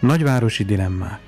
Nagyvárosi dilemmák.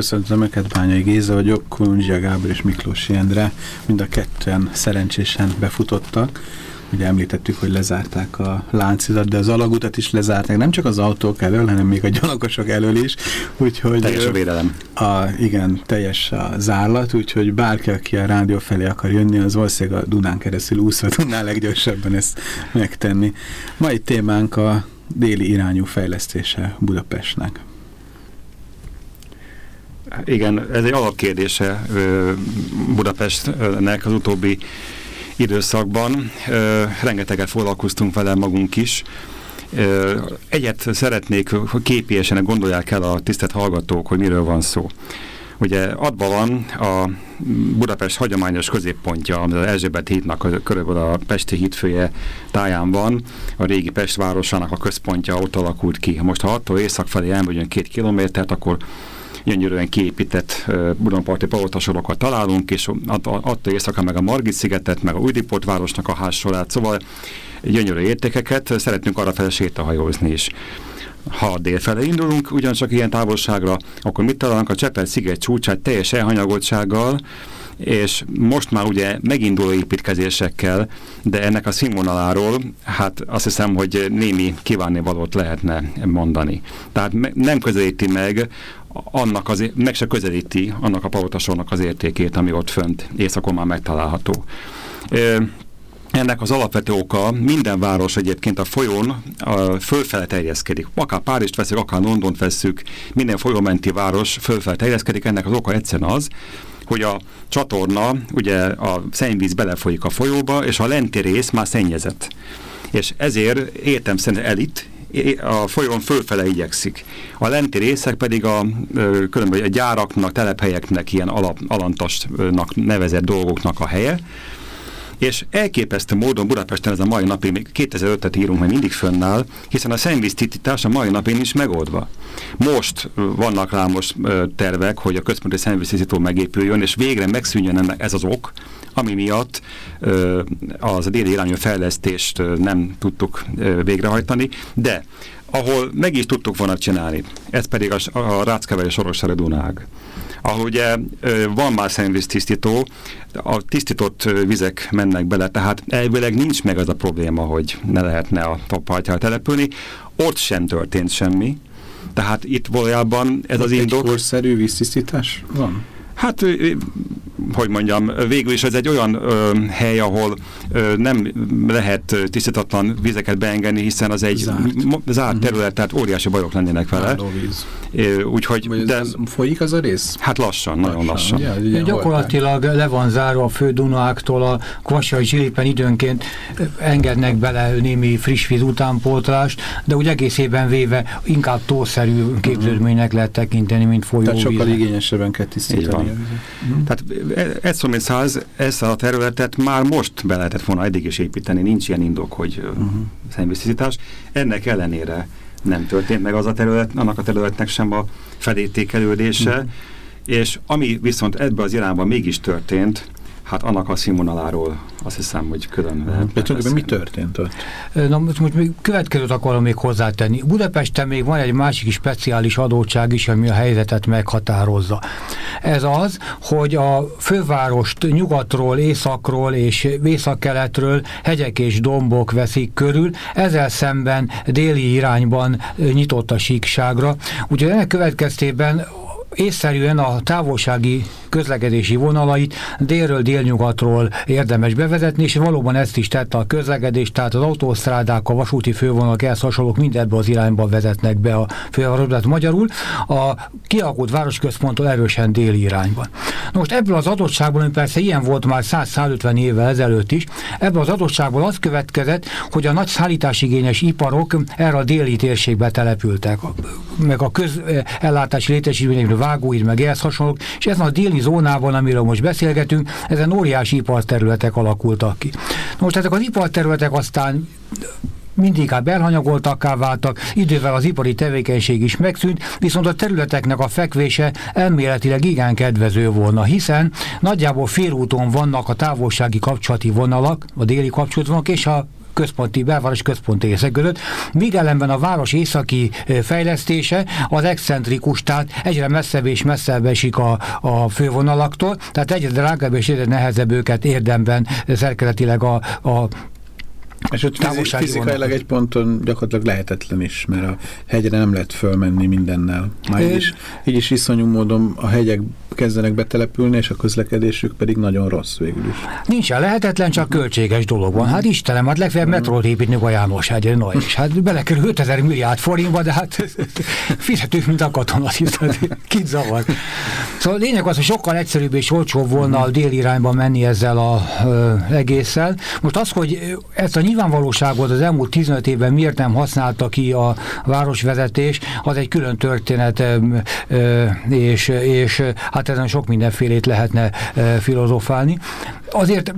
Köszöntöm Öket, Bányai Géza vagyok, Kolundzsia Gábor és Miklós Jendre. Mind a ketten szerencsésen befutottak. Ugye említettük, hogy lezárták a láncidat, de az alagutat is lezárták, nem csak az autók elől, hanem még a gyalogosok elől is. Úgyhogy, teljes a védelem. A, igen, teljes a zárlat, úgyhogy bárki, aki a rádió felé akar jönni, az valószínűleg a Dunán keresztül úszva tudná leggyorsabban ezt megtenni. Mai témánk a déli irányú fejlesztése Budapestnek. Igen, ez egy alapkérdése Budapestnek az utóbbi időszakban. Rengeteget foglalkoztunk vele magunk is. Egyet szeretnék, hogy képiesen gondolják el a tisztelt hallgatók, hogy miről van szó. Ugye adva van a Budapest hagyományos középpontja, az Erzsébet hídnak körülbelül a Pesti hídfője táján van, a régi Pest városának a központja ott alakult ki. Most ha attól észak felé elmegyünk két kilométert, akkor gyönyörűen kiépített uh, Budonparti palottasorokat találunk, és attól éjszaka meg a Margit-szigetet, meg a Újdiport városnak a házsorát, szóval gyönyörű értékeket, szeretnünk arra fel sétahajózni is. Ha délfele indulunk, ugyancsak ilyen távolságra, akkor mit találunk a Csepel sziget csúcsát teljes elhanyagoltsággal, és most már ugye meginduló építkezésekkel, de ennek a színvonaláról, hát azt hiszem, hogy némi kívánni valót lehetne mondani. Tehát nem közelíti meg annak az, meg se közelíti annak a palotasornak az értékét, ami ott fönt éjszakon már megtalálható. Ennek az alapvető oka minden város egyébként a folyón a fölfele terjeszkedik. Akár Párizst veszük, akár Londont veszük, minden folyómenti város fölfele terjeszkedik. Ennek az oka egyszerűen az, hogy a csatorna, ugye a szennyvíz belefolyik a folyóba, és a lenti rész már szennyezett. És ezért értem szerint elit, a folyón fölfele igyekszik. A lenti részek pedig a, különböző a gyáraknak, telephelyeknek, ilyen alap, alantasnak nevezett dolgoknak a helye, és elképesztő módon Budapesten ez a mai napig, még 2005-et írunk, mert mindig fönnáll, hiszen a szennyvíztisztítás a mai napén is megoldva. Most vannak rá most tervek, hogy a központi szennyvíztisztító megépüljön, és végre megszűnjön ez az ok, ami miatt az a déli irányú fejlesztést nem tudtuk végrehajtani, de ahol meg is tudtuk volna csinálni, ez pedig a, a Ráckeveri Dunág ahol ugye van már szennyvíztisztító, a tisztított vizek mennek bele, tehát elvileg nincs meg az a probléma, hogy ne lehetne a tapajtjára települni. Ott sem történt semmi, tehát itt valójában ez Ott az indok... Egy korszerű víztisztítás van? Hát, hogy mondjam, végül is ez egy olyan ö, hely, ahol ö, nem lehet tisztítatlan vizeket beengedni, hiszen az egy zárt, zárt mhm. terület, tehát óriási bajok lennének vele. Úgyhogy... De, az folyik az a rész? Hát lassan, nagyon lassan. lassan. Ugye, gyakorlatilag le van zárva a fődunáktól, a Kvassai Zsilipen időnként engednek bele némi friss víz utánpótlást, de úgy egész évben véve inkább tószerű képződménynek lehet tekinteni, mint folyóvíz. Tehát sokkal igényesebben kell tisztítani. Mm. Tehát száz, ezt a területet már most be lehetett volna eddig is építeni, nincs ilyen indok, hogy uh. -huh. szennyvíztisztítás. Ennek ellenére nem történt meg az a terület, annak a területnek sem a felértékelődése, uh mhm. -huh. és ami viszont ebben az irányban mégis történt, hát annak a színvonaláról azt hiszem, hogy külön lehet. De mi történt ott? Na most, most még következőt akarom még hozzátenni. Budapesten még van egy másik speciális adótság is, ami a helyzetet meghatározza. Ez az, hogy a fővárost nyugatról, északról és északkeletről hegyek és dombok veszik körül, ezzel szemben déli irányban nyitott a síkságra. Úgyhogy ennek következtében észszerűen a távolsági közlekedési vonalait délről délnyugatról érdemes bevezetni, és valóban ezt is tette a közlekedés, tehát az autósztrádák, a vasúti fővonalak, ehhez hasonlók mindebbe az irányba vezetnek be a fővárosba. Magyarul a kialakult városközponttól erősen déli irányban. Most ebből az adottságból, ami persze ilyen volt már 100-150 évvel ezelőtt is, ebből az adottságból az következett, hogy a nagy szállításigényes iparok erre a déli térségbe települtek, meg a közellátási létesítményekről vágóid, meg ehhez hasonlók, és ezen a déli zónában, amiről most beszélgetünk, ezen óriási iparterületek alakultak ki. Most ezek az iparterületek aztán mindinkább elhanyagoltakká váltak, idővel az ipari tevékenység is megszűnt, viszont a területeknek a fekvése elméletileg igen kedvező volna, hiszen nagyjából félúton vannak a távolsági kapcsolati vonalak, a déli kapcsolatvonalak és a központi, belváros központi részek között, míg ellenben a város északi fejlesztése az excentrikus, tehát egyre messzebb és messzebb esik a, a fővonalaktól, tehát egyre drágább és egyre nehezebb őket érdemben szerkezetileg a, a és ott fizikailag egy ponton gyakorlatilag lehetetlen is, mert a hegyre nem lehet fölmenni mindennel. Már így is, így is iszonyú módon a hegyek kezdenek betelepülni, és a közlekedésük pedig nagyon rossz végül is. Nincsen lehetetlen, csak költséges dolog van. Hát Istenem, hát legfeljebb mm. metrót építni a János hegyre, no, és hát belekerül 5000 milliárd forintba, de hát fizetők, mint a katonat, kit zavar. Szóval a lényeg az, hogy sokkal egyszerűbb és olcsóbb volna a déli irányba menni ezzel a ö, egésszel. Most az, hogy ezt a nyilvánvalóságot az elmúlt 15 évben miért nem használta ki a városvezetés, az egy külön történet, és, és hát ezen sok mindenfélét lehetne filozofálni. Azért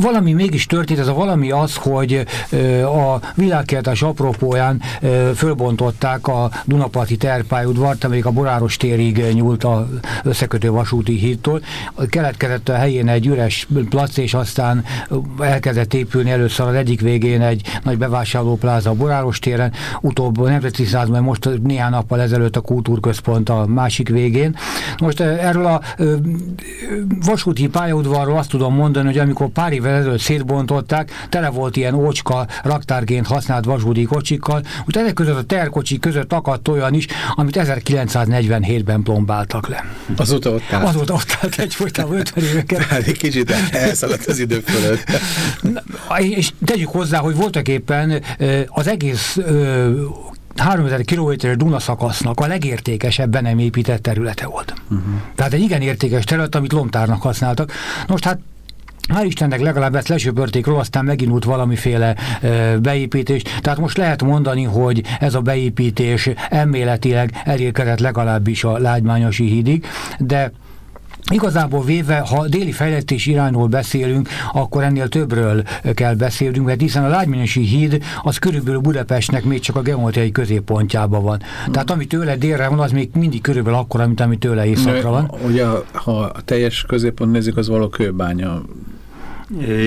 valami mégis történt, ez a valami az, hogy a világkiáltás apropóján fölbontották a Dunaparti terpályudvart, amelyik a Boráros térig nyúlt a összekötő vasúti hídtól. Keletkezett a helyén egy üres plac, és aztán elkezdett épülni először az egyik végén egy nagy bevásárlópláza a Boráros téren, utóbb a Nemzeti Százban, most néhány nappal ezelőtt a Kultúrközpont a másik végén. Most erről a vasúti pályaudvarról azt tudom mondani, hogy amikor pár évvel ezelőtt szétbontották, tele volt ilyen ócska, raktárként használt vasúti kocsikkal, úgyhogy ezek között a terkocsi között akadt olyan is, amit 1947-ben plombáltak le. Azóta ott állt. Azóta ott állt egyfolytában 50 éveket. Hát egy kicsit elszaladt az idő fölött. és tegyük hozzá, hogy voltak éppen az egész 3000 km Duna szakasznak a legértékesebben nem épített területe volt. Uh mhm. -huh. Tehát egy igen értékes terület, amit lomtárnak használtak. Most hát Hál' Istennek legalább ezt lesöpörték róla, aztán megint valamiféle e, beépítés. Tehát most lehet mondani, hogy ez a beépítés elméletileg elérkezett legalábbis a lágymányosi hídig, de Igazából véve, ha déli fejlesztés irányról beszélünk, akkor ennél többről kell beszélnünk, mert hiszen a Lágymányosi híd az körülbelül Budapestnek még csak a geometriai középpontjában van. Hmm. Tehát ami tőle délre van, az még mindig körülbelül akkora, mint ami tőle északra van. Ugye, ha a teljes középpont nézzük, az való kőbánya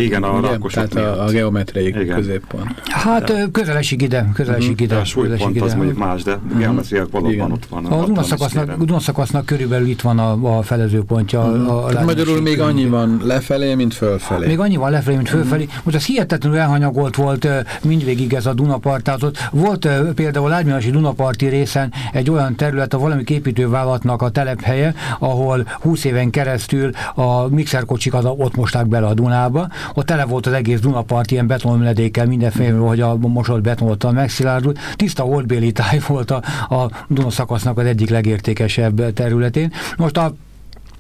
igen, a rakkosok Tehát a, a geometriai Igen. középpont. Hát de. közelesig ide, közelesig ide. a súlypont az mondjuk más, de uh geometriák valóban Igen. ott van. A, a Dunaszakasznak körülbelül itt van a, a felezőpontja. Uh A, a magyarul még annyi van lefelé, mint fölfelé. Még annyi van lefelé, mint fölfelé. Uh Most az hihetetlenül elhanyagolt volt mindvégig ez a Dunapart. Tehát ott volt például Lágymányosi Dunaparti részen egy olyan terület, a valami képítővállalatnak a telephelye, ahol 20 éven keresztül a mixerkocsikat ott mosták bele a Dunába, Dunába, ott tele volt az egész Dunapart ilyen betonmedékkel, mindenféle, hogy a mosott betonoltan megszilárdult. Tiszta oldbéli táj volt a, a Duna szakasznak az egyik legértékesebb területén. Most a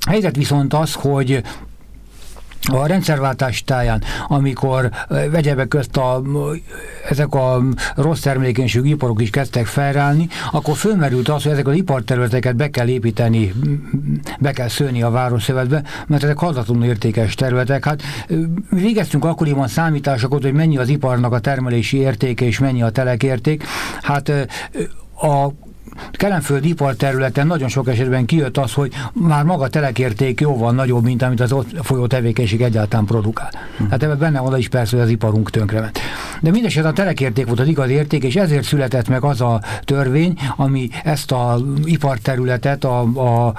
helyzet viszont az, hogy a rendszerváltás táján, amikor vegyebek közt a, ezek a rossz termékenységű iparok is kezdtek felállni, akkor fölmerült az, hogy ezek az iparterületeket be kell építeni, be kell szőni a városszövetbe, mert ezek hatatlanul értékes területek. Hát végeztünk akkoriban számításokat, hogy mennyi az iparnak a termelési értéke és mennyi a telekérték. Hát a kelemföldi iparterületen nagyon sok esetben kijött az, hogy már maga telekérték jóval nagyobb, mint amit az ott folyó tevékenység egyáltalán produkál. Hm. Hát ebben benne van is persze, hogy az iparunk tönkrement. De mindeset a telekérték volt az igazi érték, és ezért született meg az a törvény, ami ezt a iparterületet a, a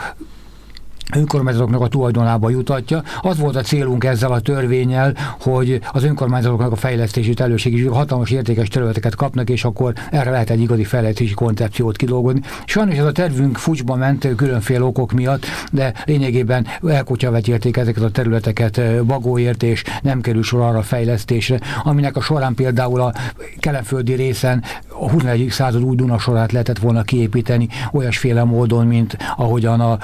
önkormányzatoknak a tulajdonába jutatja. Az volt a célunk ezzel a törvényel, hogy az önkormányzatoknak a fejlesztését elősegítsük, hatalmas értékes területeket kapnak, és akkor erre lehet egy igazi fejlesztési koncepciót kidolgozni. Sajnos ez a tervünk fucsba ment különféle okok miatt, de lényegében elkutyavetérték ezeket a területeket bagóért, és nem kerül sor arra a fejlesztésre, aminek a során például a kelemföldi részen a 21. század új Dunasorát lehetett volna kiépíteni olyasféle módon, mint ahogyan a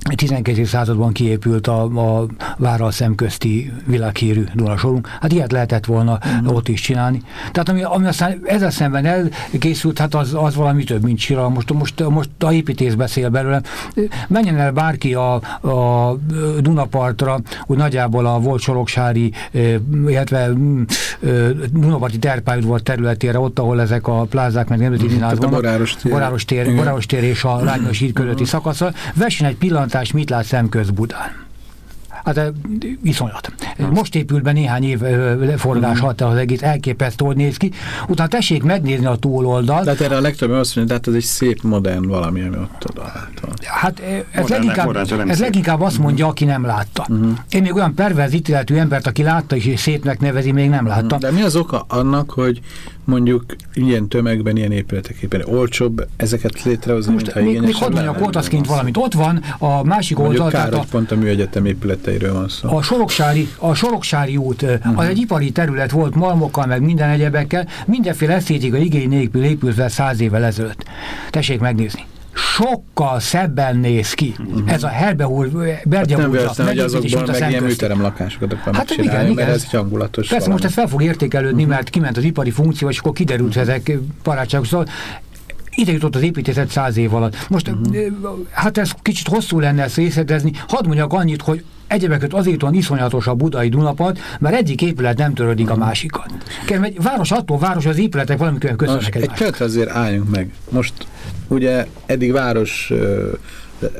12. században kiépült a, a várral szemközti világhírű Dunasorunk. Hát ilyet lehetett volna uh-huh. ott is csinálni. Tehát ami, ami aztán ezzel szemben elkészült, hát az, az valami több, mint sira. Most, most, most a építész beszél belőle. Menjen el bárki a, a Dunapartra, úgy nagyjából a volt Soroksári, illetve Dunaparti terpályudvar területére, ott, ahol ezek a plázák, meg nemzeti uh-huh. vannak. Boráros tér. Boráros tér, Boráros tér és a Rányos híd közötti szakaszra. Vessen egy pillanat pillantás mit lát szemköz Budán? Hát iszonyat. Most épült be néhány év forgás mm. hatta az egész, elképesztő, néz ki. Utána tessék megnézni a túloldalt. Tehát erre a legtöbb azt mondja, tehát ez egy szép modern valami, ami ott oda Hát ez, leginkább, ez leginkább azt mondja, aki nem látta. Uh mhm. -huh. Én még olyan perverz ítéletű embert, aki látta és szépnek nevezi, még nem látta. De mi az oka annak, hogy mondjuk ilyen tömegben, ilyen épületekében olcsóbb ezeket létrehozni, Most mint még, még hadd mondjak valamit. Ott van a másik oldal. Kár, hogy pont a műegyetem épületeiről van szó. A Soroksári, a Soroksári út, uh -huh. az egy ipari terület volt malmokkal, meg minden egyebekkel, mindenféle esztétika igény nélkül épült fel száz évvel ezelőtt. Tessék megnézni sokkal szebben néz ki. Uh mhm. -huh. Ez a Herbeúr, Bergya hát nem hogy azokból meg ilyen műterem lakásokat akarnak hát, igen, igen. mert ez egy hangulatos Persze valami. most ez fel fog értékelődni, uh mhm. -huh. mert kiment az ipari funkció, és akkor kiderült uh -huh. ezek barátságok. Szóval ide jutott az építészet száz év alatt. Most uh mhm. -huh. hát ez kicsit hosszú lenne ezt részletezni. Hadd mondjak annyit, hogy egyebeket azért van iszonyatos a budai Dunapad, mert egyik épület nem törődik a másikat. Kérem, egy város attól város, az épületek valamikor köszönnek Egy pillanat azért álljunk meg. Most ugye eddig város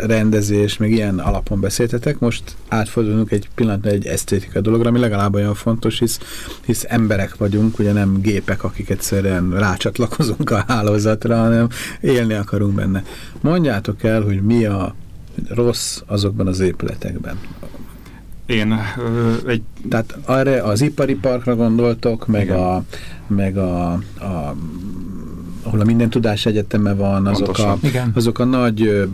rendezés, még ilyen alapon beszéltetek, most átfordulunk egy pillanatra egy esztétika dologra, ami legalább olyan fontos, hisz, hisz emberek vagyunk, ugye nem gépek, akik egyszerűen rácsatlakozunk a hálózatra, hanem élni akarunk benne. Mondjátok el, hogy mi a rossz azokban az épületekben. Én ö, egy... Tehát arra az ipari parkra gondoltok, meg a, meg a, a ahol a minden tudás egyeteme van, azok a, azok a nagy ö,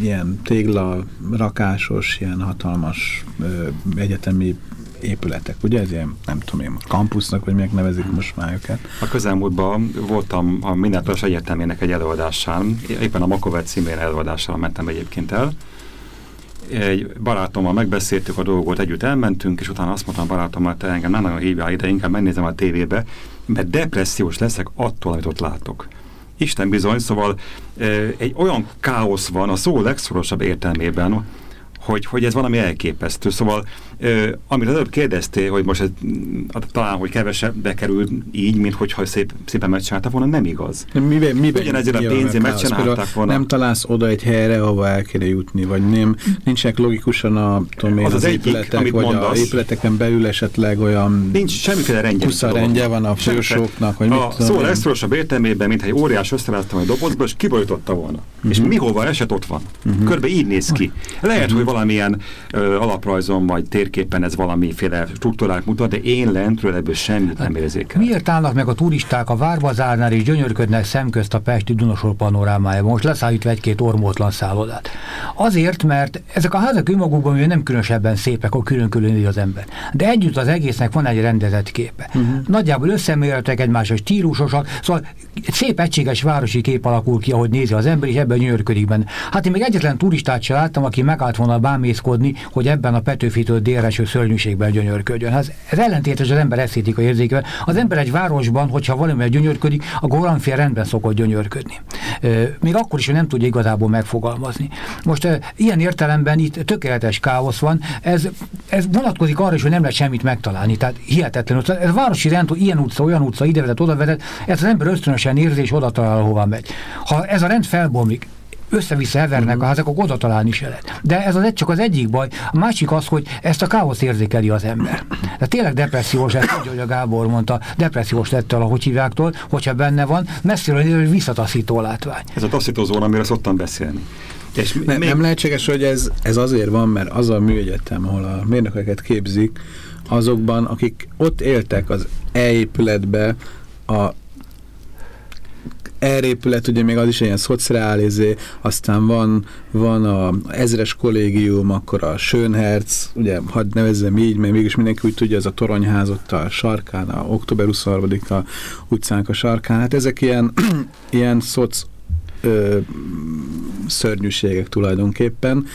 ilyen tégla rakásos, ilyen hatalmas ö, egyetemi épületek, ugye ez ilyen, nem tudom én, kampusznak, vagy minek nevezik most már őket. A közelmúltban voltam a Mindentudas Egyetemének egy előadásán, éppen a Makovet címén előadással mentem egyébként el, egy barátommal megbeszéltük a dolgot, együtt elmentünk, és utána azt mondtam a barátommal, te engem nem nagyon hívjál ide, inkább megnézem a tévébe, mert depressziós leszek attól, amit ott látok. Isten bizony, szóval egy olyan káosz van a szó legszorosabb értelmében, hogy, hogy ez valami elképesztő. Szóval, ö, amit az előbb kérdeztél, hogy most ez, talán, hogy kevesebb kerül így, mint hogyha szép, szépen megcsináltak volna, nem igaz. Miben, miben Ugyanezért a pénzért megcsinálták volna. Nem találsz oda egy helyre, ahova el kéne jutni, vagy nem, nincsenek logikusan a, tudom én, az, az, az épületek, egyik, vagy mondasz, a épületeken belül esetleg olyan nincs semmiféle rendje. rendje van a folyosóknak, vagy a mit szó legszorosabb értelmében, mintha egy óriás összevettem egy dobozba, és kiborította volna. Uh -huh. És mhm. mihova esett ott van. Uh mhm. -huh. Körbe így néz ki. Lehet, uh -huh. hogy valamilyen ö, alaprajzon vagy térképen ez valamiféle struktúrák mutat, de én lentről ebből semmit nem érzékel. Miért állnak meg a turisták a Várbazárnál és gyönyörködnek szemközt a Pesti Dunosor panorámájában, most leszállítva egy-két ormótlan szállodát? Azért, mert ezek a házak önmagukban nem különösebben szépek, akkor külön-külön az ember. De együtt az egésznek van egy rendezett képe. Uh mhm. -huh. Nagyjából összemértek egymásra stílusosak, szóval szép egységes városi kép alakul ki, ahogy nézi az ember, és ebben gyönyörködik benne. Hát én még egyetlen turistát sem láttam, aki megállt volna bámészkodni, hogy ebben a Petőfitől eső szörnyűségben gyönyörködjön. Ez, ez ellentétes az ember esztétika érzékevel. Az ember egy városban, hogyha valami gyönyörködik, akkor valamiféle rendben szokott gyönyörködni. Még akkor is, hogy nem tudja igazából megfogalmazni. Most ilyen értelemben itt tökéletes káosz van. Ez, ez vonatkozik arra is, hogy nem lehet semmit megtalálni. Tehát hihetetlen. Ez városi rend, ilyen utca, olyan utca, ide vezet, oda vezet, ez az ember ösztönösen érzi, és oda talál, hova megy. Ha ez a rend felbomlik, össze-vissza evernek uh-huh. a házak, akkor oda találni se lehet. De ez az egy, csak az egyik baj. A másik az, hogy ezt a káosz érzékeli az ember. De tényleg depressziós lett, hogy a Gábor mondta, depressziós lett el, ahogy hívjáktól, hogyha benne van, messziről hogy visszataszító látvány. Ez a taszító zóna, amire szoktam beszélni. És ne, még... Nem lehetséges, hogy ez, ez azért van, mert az a műegyetem, ahol a mérnököket képzik, azokban, akik ott éltek az E-épületbe, a elrépület, ugye még az is ilyen szociálizé, aztán van, van a ezres kollégium, akkor a Schönherz, ugye hadd nevezzem így, mert mégis mindenki úgy tudja, az a toronyház ott a sarkán, a október 23-a utcánk a sarkán, hát ezek ilyen, ilyen szoc ö, szörnyűségek tulajdonképpen,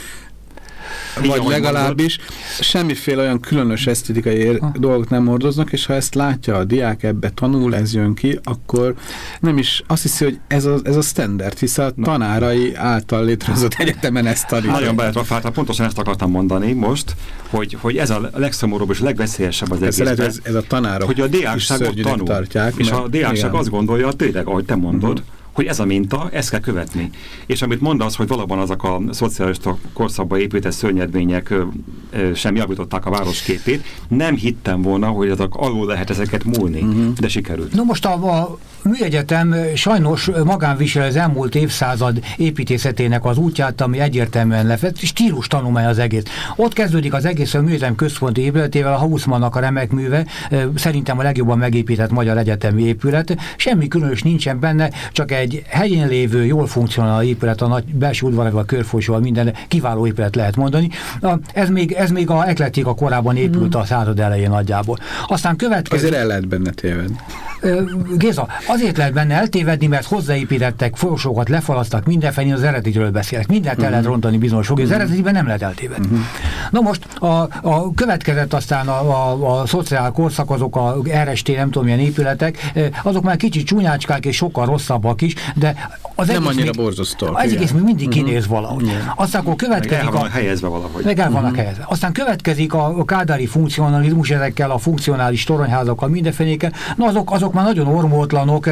vagy legalábbis semmiféle olyan különös esztetikai dolgot nem hordoznak, és ha ezt látja a diák, ebbe tanul, ez jön ki, akkor nem is azt hiszi, hogy ez a, ez a standard, hisz a tanárai által létrehozott egyetemen ezt tanítják. Nagyon beletrafálta, pontosan ezt akartam mondani most, hogy, hogy ez a legszomorúbb és legveszélyesebb az egész. Ez, ez a tanárok Hogy a diákságot tanul, tartják, és mert, a diákság igen. azt gondolja, tényleg, ahogy te mondod, uh mhm. -huh hogy ez a minta, ezt kell követni. És amit mondasz, hogy valóban azok a szocialista korszakban épített szörnyedmények sem javították a város képét, nem hittem volna, hogy azok alul lehet ezeket múlni, uh mhm. -huh. de sikerült. No most a, a műegyetem sajnos magánvisel az elmúlt évszázad építészetének az útját, ami egyértelműen lefett, stílus tanulmány az egész. Ott kezdődik az egész a műegyetem központi épületével, a Hausmannnak a remek műve, szerintem a legjobban megépített magyar egyetemi épület. Semmi különös nincsen benne, csak egy helyén lévő, jól funkcionáló épület, a nagy belső udvarával, körfolyóval, minden kiváló épület lehet mondani. Ez még, ez még a eklektika korában épült mm. a század elején nagyjából. Aztán következik... Azért el lehet benne téved. Géza, azért lehet benne eltévedni, mert hozzáépítettek folyosókat, lefalasztak mindenfelé, az eredetiről beszélek. Mindent el lehet mhm. rontani bizonyos sok, az mhm. eredetiben nem lehet eltévedni. Mhm. Na most a, a következett aztán a, a, a szociál korszak, azok a RST, nem tudom milyen épületek, azok már kicsit csúnyácskák és sokkal rosszabbak is, de az nem annyira még, borzasztó. Az egész még mindig kinéz valahogy. Igen. Aztán akkor következik... Meg el a, helyezve valahogy. Meg el vannak uh -huh. helyezve. Aztán következik a, a kádári funkcionalizmus ezekkel a funkcionális toronyházakkal, mindenfélékkel. Na azok, azok már nagyon ormótlanok,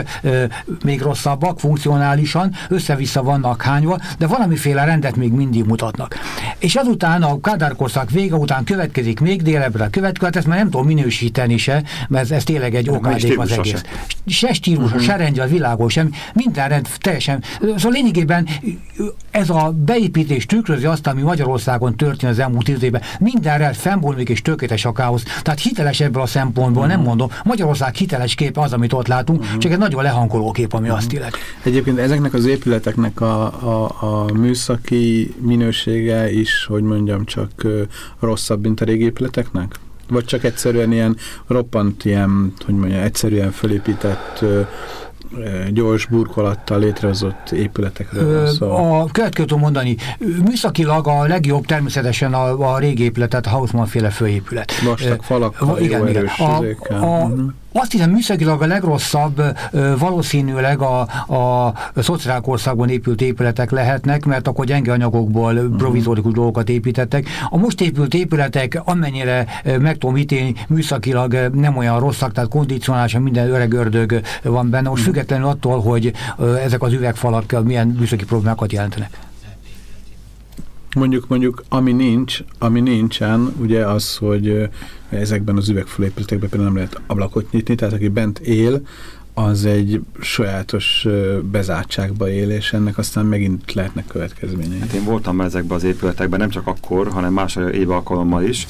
még rosszabbak funkcionálisan, össze-vissza vannak hányva, de valamiféle rendet még mindig mutatnak. És azután a kádárkorszak vége után következik még délebbre a következő, hát ezt már nem tudom minősíteni se, mert ez, ez tényleg egy okádék az egész. Se, se stílusa, uh -huh. se rendje, világos, sem, minden rend teljesen. Szóval lényegében ez a beépítés tükrözi azt, ami Magyarországon történt az elmúlt tíz évben. Minden rend fennbomlik és tökéletes a káosz. Tehát hiteles ebből a szempontból, uh -huh. nem mondom. Magyarország hiteles kép az, amit ott látunk, uh -huh. csak egy nagyon lehangoló kép, ami -huh. azt illeti. Egyébként ezeknek az épületeknek a, a, a műszaki minősége is, hogy mondjam, csak rosszabb, mint a régi épületeknek? Vagy csak egyszerűen ilyen roppant, ilyen, hogy mondjam, egyszerűen fölépített gyors burkolattal létrehozott épületekről van szó. A következő tudom mondani, műszakilag a legjobb természetesen a, a régi épületet, a Hausmann féle főépület. Vastag falakkal, igen, jó igen. erős a, a, uh mhm. -huh. Azt hiszem műszakilag a legrosszabb valószínűleg a, a szociálkorszakban épült épületek lehetnek, mert akkor gyenge anyagokból mhm. provizórikus dolgokat építettek. A most épült épületek, amennyire meg tudom ítélni, műszakilag nem olyan rosszak, tehát kondicionálása minden öreg ördög van benne. Most mhm. függetlenül attól, hogy ezek az üvegfalak milyen műszaki problémákat jelentenek. Mondjuk, mondjuk, ami nincs, ami nincsen, ugye az, hogy ezekben az üvegfalépületekben például nem lehet ablakot nyitni, tehát aki bent él, az egy sajátos bezártságba él, és ennek aztán megint lehetnek következményei. Hát én voltam ezekben az épületekben, nem csak akkor, hanem más év alkalommal is,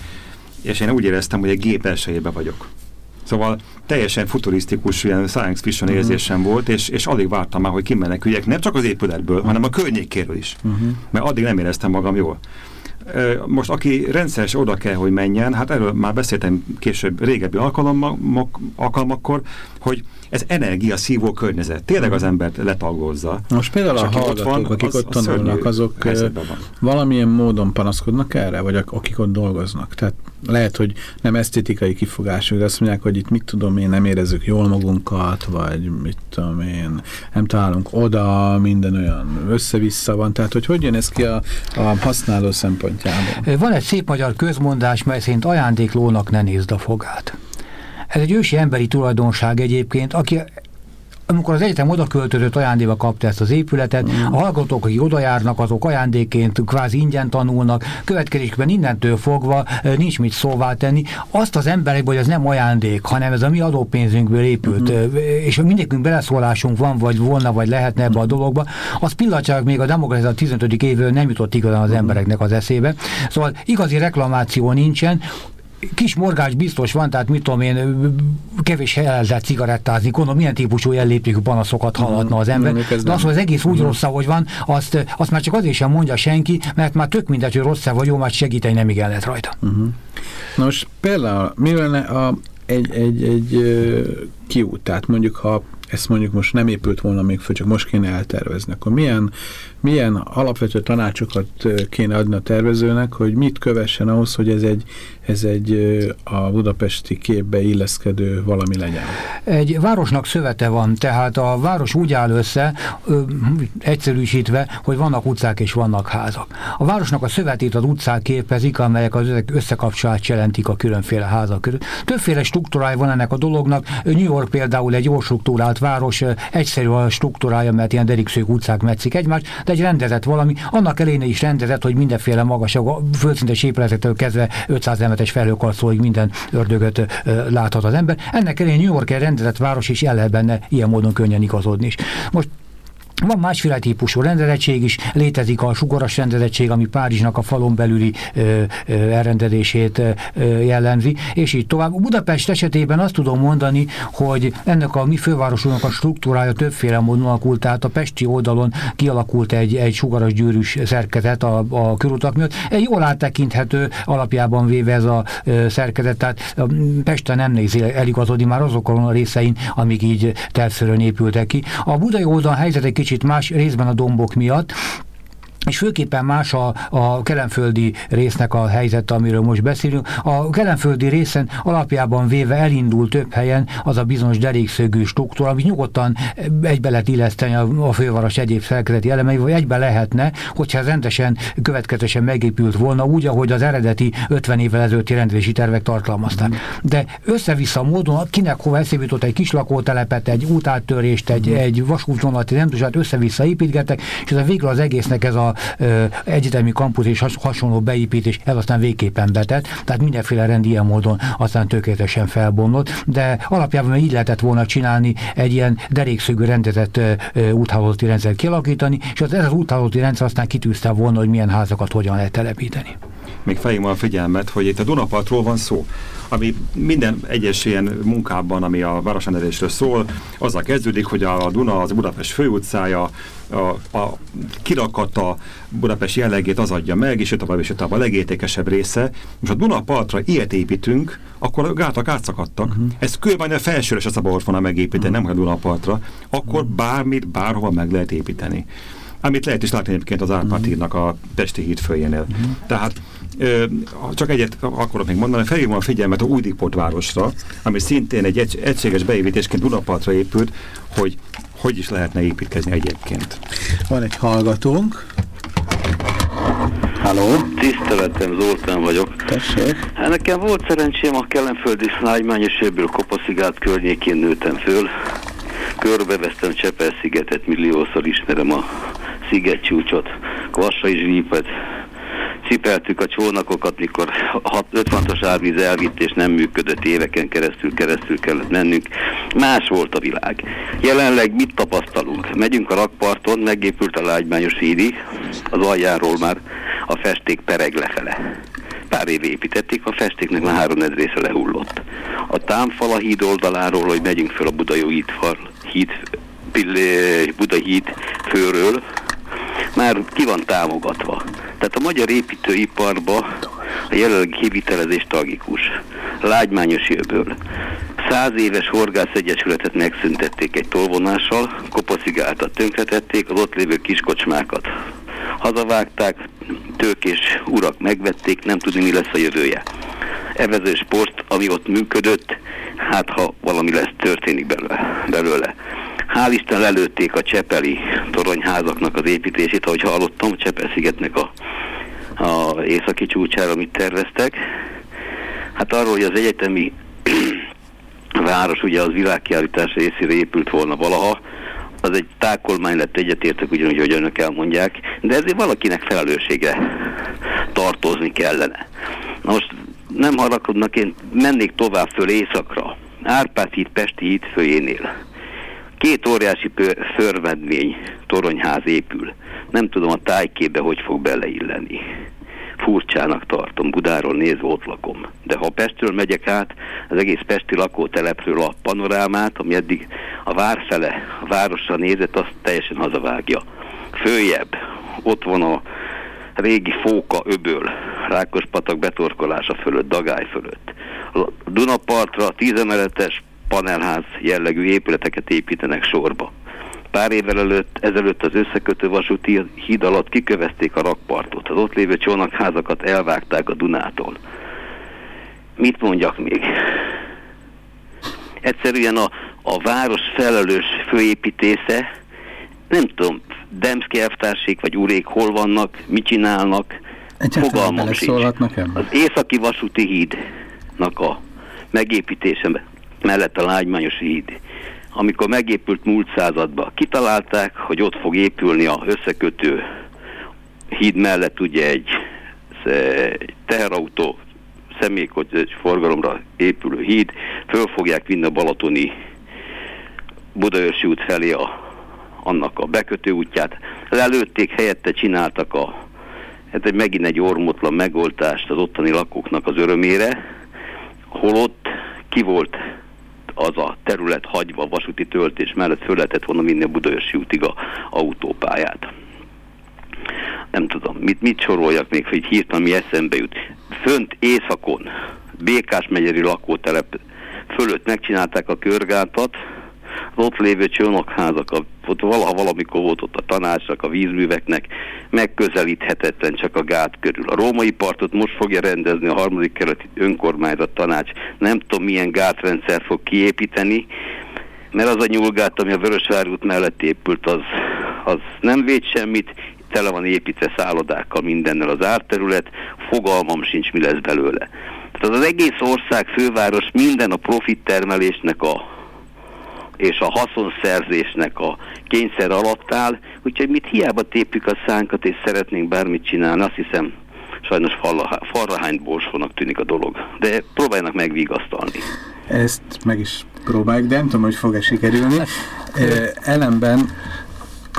és én úgy éreztem, hogy egy gép elsőjébe vagyok. Szóval teljesen futurisztikus, ilyen science fiction uh -huh. érzésem volt, és, és alig vártam már, hogy kimeneküljek, nem csak az épületből, -huh. hanem a környékéről is. Uh -huh. Mert addig nem éreztem magam jól. Most aki rendszeres oda kell, hogy menjen, hát erről már beszéltem később régebbi alkalmakkor, hogy ez energia szívó környezet. Tényleg az embert letagolza. Most például a hallgatók, van, akik az, ott tanulnak, azok valamilyen módon panaszkodnak erre, vagy akik ott dolgoznak. Tehát lehet, hogy nem esztétikai kifogású, de azt mondják, hogy itt mit tudom én, nem érezzük jól magunkat, vagy mit tudom én, nem találunk oda, minden olyan össze-vissza van. Tehát, hogy hogy jön ez ki a, a használó szempontjából? Van egy szép magyar közmondás, mely szerint ajándéklónak ne nézd a fogát. Ez egy ősi emberi tulajdonság egyébként, aki amikor az egyetem oda költözött ajándékba kapta ezt az épületet, mm. a hallgatók, akik oda járnak, azok ajándéként kvázi ingyen tanulnak, következésben innentől fogva nincs mit szóvá tenni. Azt az emberek, hogy ez nem ajándék, hanem ez a mi adópénzünkből épült, mm. és mindenkünk beleszólásunk van, vagy volna, vagy lehetne ebbe a dologba, az pillanatság még a demokrácia 15. évvel nem jutott igazán az embereknek az eszébe. Szóval igazi reklamáció nincsen, kis morgás biztos van, tehát mit tudom én, kevés helyen lehet cigarettázni, gondolom milyen típusú jelléptékű panaszokat hallatna az ember. De az, hogy az egész úgy rossz, hogy van, azt, azt már csak azért sem mondja senki, mert már tök mindegy, hogy rossz vagy jó, már segíteni nem igen lehet rajta. Uh -huh. Nos, például mi lenne a, egy, egy, egy kiút, tehát mondjuk ha ezt mondjuk most nem épült volna még föl, csak most kéne eltervezni, akkor milyen, milyen alapvető tanácsokat kéne adni a tervezőnek, hogy mit kövessen ahhoz, hogy ez egy, ez egy a budapesti képbe illeszkedő valami legyen? Egy városnak szövete van, tehát a város úgy áll össze, ö, egyszerűsítve, hogy vannak utcák és vannak házak. A városnak a szövetét az utcák képezik, amelyek az összekapcsolást jelentik a különféle házak között. Többféle struktúrája van ennek a dolognak. New York például egy jó struktúrált város, egyszerű a struktúrája, mert ilyen derikszők utcák metszik egymást, de egy rendezett valami, annak eléne is rendezett, hogy mindenféle magas, földszintes épületektől kezdve 500 emetes felhőkarcolóig minden ördögöt láthat az ember. Ennek elén New York egy rendezett város, és el lehet benne ilyen módon könnyen igazodni is. Most van másféle típusú rendezettség is, létezik a sugaras rendezettség, ami Párizsnak a falon belüli ö, ö, elrendelését ö, jellemzi, és így tovább. Budapest esetében azt tudom mondani, hogy ennek a mi fővárosunknak a struktúrája többféle módon alakult, tehát a pesti oldalon kialakult egy, egy sugaras gyűrűs szerkezet a, a körutak miatt. Egy jól áttekinthető alapjában véve ez a ö, szerkezet, tehát Pesten nem néz eligazodni már azokon a részein, amik így tervszerűen épültek ki. A budai oldalon helyzet egy kicsit kicsit más részben a dombok miatt, és főképpen más a, a kelenföldi résznek a helyzet, amiről most beszélünk. A kelenföldi részen alapjában véve elindul több helyen az a bizonyos derékszögű struktúra, ami nyugodtan egybe lehet illeszteni a, a főváros egyéb szerkezeti elemei, vagy egybe lehetne, hogyha ez rendesen, következetesen megépült volna, úgy, ahogy az eredeti 50 évvel ezelőtti rendezési tervek tartalmazták. De össze-vissza módon, kinek hova eszébe jutott egy kis lakótelepet, egy útáttörést, egy, egy vasútvonalat, nem tudom, össze-vissza építgettek, és ez a végül az egésznek ez a ö, egyetemi kampusz és has, hasonló beépítés, ez aztán végképpen betett, tehát mindenféle rend ilyen módon aztán tökéletesen felbomlott, de alapjában így lehetett volna csinálni egy ilyen derékszögű rendezett úthálózati rendszer kialakítani, és az ez az úthálózati rendszer aztán kitűzte volna, hogy milyen házakat hogyan lehet telepíteni. Még fejünk a figyelmet, hogy itt a Dunapartról van szó ami minden egyes ilyen munkában, ami a városrendezésről szól, azzal kezdődik, hogy a Duna az Budapest főutcája, a, a kirakata Budapest jellegét az adja meg, és tovább és tovább a legértékesebb része. Most a Duna partra ilyet építünk, akkor a gátak átszakadtak. Uh mhm. -huh. Ez kőben a felsőre se szabad volna megépíteni, uh -huh. nem a Duna partra. Akkor bármit, bárhova meg lehet építeni. Amit lehet is látni egyébként az Árpád hídnak a Pesti híd följénél. -huh. Tehát csak egyet akarok még mondani, felhívom a figyelmet a Újdikport városra, ami szintén egy egy egységes beépítésként Dunapartra épült, hogy hogy is lehetne építkezni egyébként. Van egy hallgatónk. Halló? Tiszteletem, Zoltán vagyok. Tessék. Hát nekem volt szerencsém a Kelenföldi Szlágymányos ebből Kopaszigát környékén nőttem föl. Körbevesztem Csepel-szigetet, milliószor ismerem a szigetcsúcsot, Kvassa is Vípet, cipeltük a csónakokat, mikor 56-os árvíz elvitt és nem működött, éveken keresztül keresztül kellett mennünk. Más volt a világ. Jelenleg mit tapasztalunk? Megyünk a rakparton, megépült a lágymányos hídi, az aljáról már a festék pereg lefele pár év építették, a festéknek már három része lehullott. A támfal a híd oldaláról, hogy megyünk fel a Budajó hídfal, híd, Budai híd főről, már ki van támogatva. Tehát a magyar építőiparba a jelenlegi kivitelezés tragikus. Lágymányos jövőből. Száz éves horgász egyesületet megszüntették egy tolvonással, kopaszigáltat tönkretették, az ott lévő kiskocsmákat hazavágták, tőkés urak megvették, nem tudni mi lesz a jövője. Evező sport, ami ott működött, hát ha valami lesz, történik belőle. belőle. Hál' Isten lelőtték a Csepeli toronyházaknak az építését, ahogy hallottam, Csepel-szigetnek a, a északi csúcsára, amit terveztek. Hát arról, hogy az egyetemi város, ugye az világkiállítás részére épült volna valaha, az egy tákolmány lett, egyetértek ugyanúgy, hogy önök elmondják, de ezért valakinek felelőssége tartozni kellene. Na most nem harakodnak, én mennék tovább föl éjszakra. Árpád híd Pesti híd főjénél. Két óriási förvedmény toronyház épül. Nem tudom a tájkébe hogy fog beleilleni. Furcsának tartom, Budáról nézve ott lakom. De ha Pestről megyek át, az egész Pesti lakótelepről a panorámát, ami eddig a várfele, a városra nézett, azt teljesen hazavágja. Följebb, ott van a régi Fóka öböl, Rákospatak betorkolása fölött, Dagály fölött. A Dunapartra tízemeletes panelház jellegű épületeket építenek sorba. Pár évvel előtt, ezelőtt az összekötő vasúti híd alatt kikövezték a rakpartot. Az ott lévő csónakházakat elvágták a Dunától. Mit mondjak még? Egyszerűen a, a város felelős főépítésze, nem tudom, Demszki elvtársék vagy urék hol vannak, mit csinálnak, Egyáltalán fogalmam sincs. Az északi vasúti hídnak a megépítése mellett a lágymányos híd, amikor megépült múlt században, kitalálták, hogy ott fog épülni a összekötő híd mellett ugye egy teherautó személykocsi forgalomra épülő híd, föl fogják vinni a Balatoni Budaörsi út felé a annak a bekötő útját. Előtték, helyette csináltak a, hát egy, megint egy ormotlan megoldást az ottani lakóknak az örömére, holott ki volt az a terület hagyva vasúti töltés mellett föl lehetett volna vinni a Budaörsi útig a autópályát. Nem tudom, mit, mit soroljak még, hogy hirtelen mi eszembe jut. Fönt északon, Békás megyeri lakótelep fölött megcsinálták a körgátat, az ott lévő csónakházak, ott valaha valamikor volt ott a tanácsnak, a vízműveknek, megközelíthetetlen csak a gát körül. A római partot most fogja rendezni a harmadik keleti önkormányzat tanács. Nem tudom, milyen gátrendszer fog kiépíteni, mert az a nyulgát, ami a Vörösvár út mellett épült, az, az nem véd semmit, tele van építve szállodákkal mindennel az árterület, fogalmam sincs, mi lesz belőle. Tehát az egész ország főváros minden a profit termelésnek a és a haszonszerzésnek a kényszer alatt áll, úgyhogy mit hiába tépjük a szánkat és szeretnénk bármit csinálni, azt hiszem sajnos farrahányt borsónak tűnik a dolog, de próbáljanak megvigasztalni. Ezt meg is próbáljuk, de nem tudom, hogy fog-e sikerülni. Ellenben,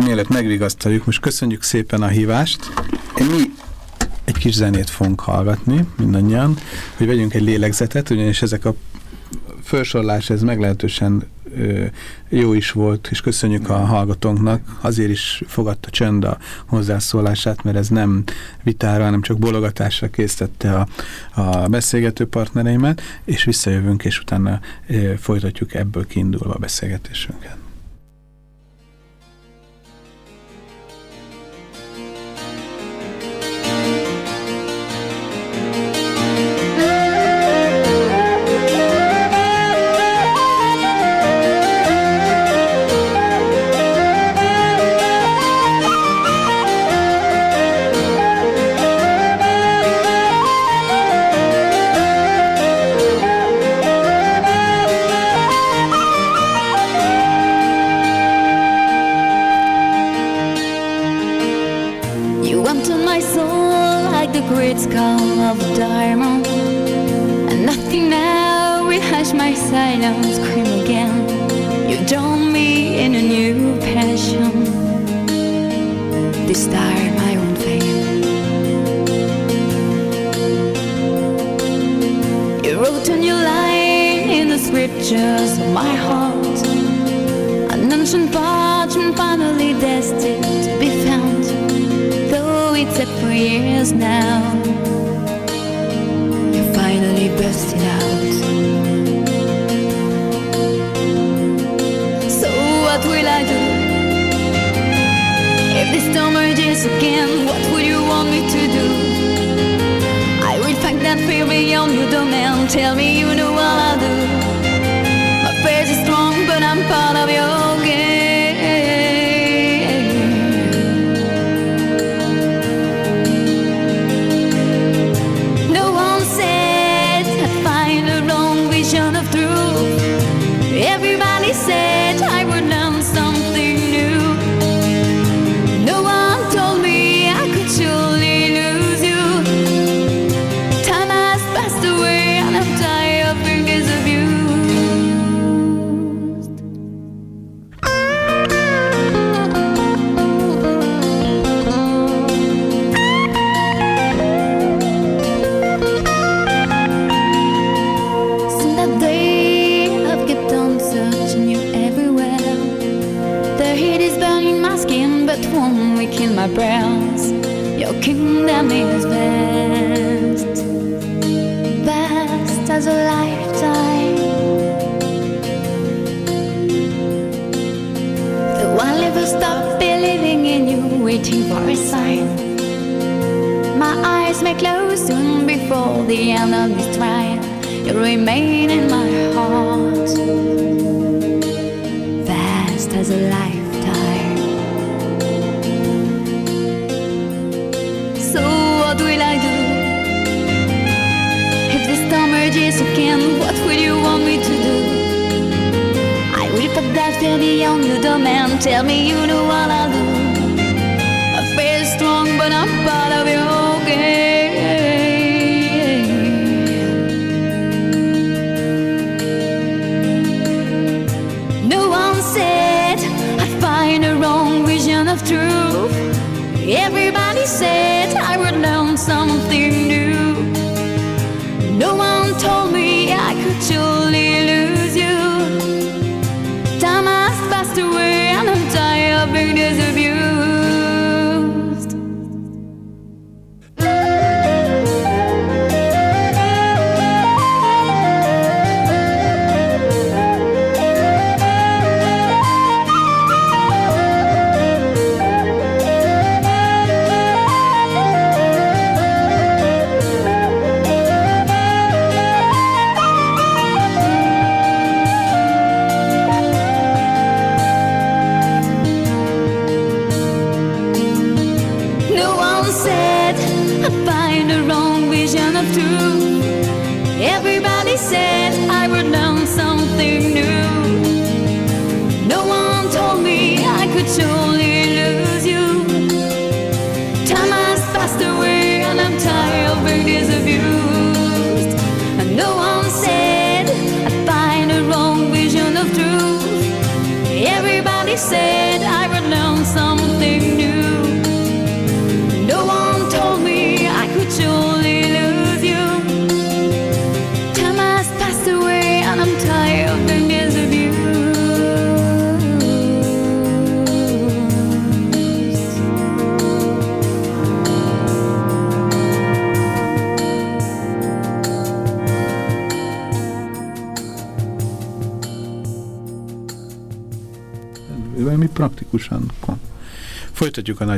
mielőtt megvigasztaljuk, most köszönjük szépen a hívást. Mi egy kis zenét fogunk hallgatni mindannyian, hogy vegyünk egy lélegzetet, ugyanis ezek a felsorolás ez meglehetősen jó is volt, és köszönjük a hallgatónknak. Azért is fogadta csönd a hozzászólását, mert ez nem vitára, hanem csak bologatásra készítette a, a beszélgető partnereimet, és visszajövünk, és utána folytatjuk ebből kiindulva a beszélgetésünket.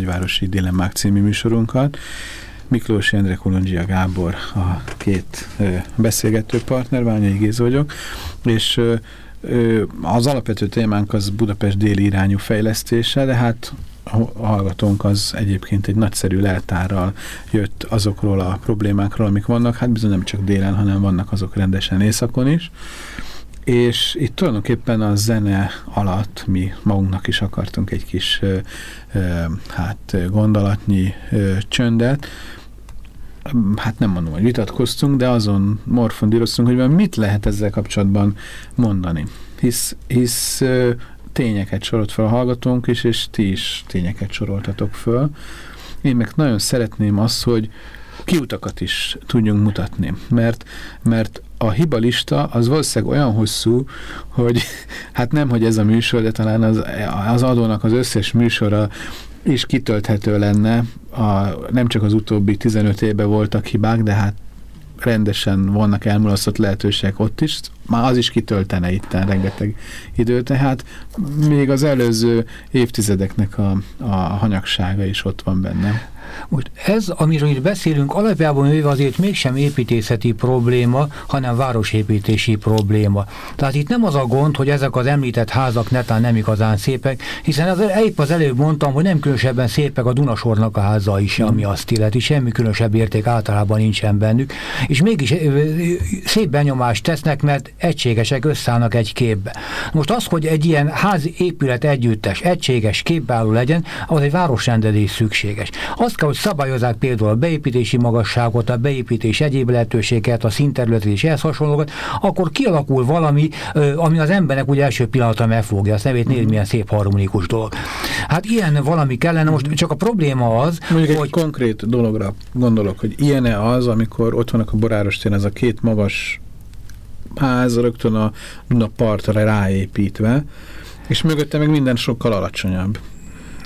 Nagyvárosi Dilemmák című műsorunkat. Miklós Endre Kolondzsia Gábor a két beszélgető partner, Ványai Géz vagyok, és az alapvető témánk az Budapest déli irányú fejlesztése, de hát a hallgatónk az egyébként egy nagyszerű leltárral jött azokról a problémákról, amik vannak, hát bizony nem csak délen, hanem vannak azok rendesen északon is. És itt tulajdonképpen a zene alatt mi magunknak is akartunk egy kis hát gondolatnyi csöndet. Hát nem mondom, hogy vitatkoztunk, de azon morfondíroztunk, hogy mit lehet ezzel kapcsolatban mondani. Hisz, hisz tényeket sorolt fel a hallgatónk is, és ti is tényeket soroltatok föl. Én meg nagyon szeretném azt, hogy kiutakat is tudjunk mutatni, mert, mert a hibalista az valószínűleg olyan hosszú, hogy hát nem, hogy ez a műsor, de talán az, az adónak az összes műsora is kitölthető lenne. A, nem csak az utóbbi 15 évben voltak hibák, de hát rendesen vannak elmulasztott lehetőségek ott is, már az is kitöltene itt rengeteg idő, tehát még az előző évtizedeknek a, a hanyagsága is ott van benne. Most ez, amiről itt beszélünk, alapjában véve azért mégsem építészeti probléma, hanem városépítési probléma. Tehát itt nem az a gond, hogy ezek az említett házak netán nem igazán szépek, hiszen az, épp az előbb mondtam, hogy nem különösebben szépek a Dunasornak a háza is, ami azt illeti, semmi különösebb érték általában nincsen bennük, és mégis szép benyomást tesznek, mert egységesek összeállnak egy képbe. Most az, hogy egy ilyen ház épület együttes, egységes képbeálló legyen, az egy városrendelés szükséges. Azt kell, hogy szabályozzák például a beépítési magasságot, a beépítés egyéb lehetőséget, a színterületet és ehhez hasonlókat, akkor kialakul valami, ami az embernek ugye első pillanatra megfogja. Azt nevét nézni, milyen szép harmonikus dolog. Hát ilyen valami kellene, most csak a probléma az, Mondjuk hogy... egy konkrét dologra gondolok, hogy ilyen-e az, amikor ott vannak a Boráros téren ez a két magas ház rögtön a Duna partra ráépítve, és mögötte meg minden sokkal alacsonyabb.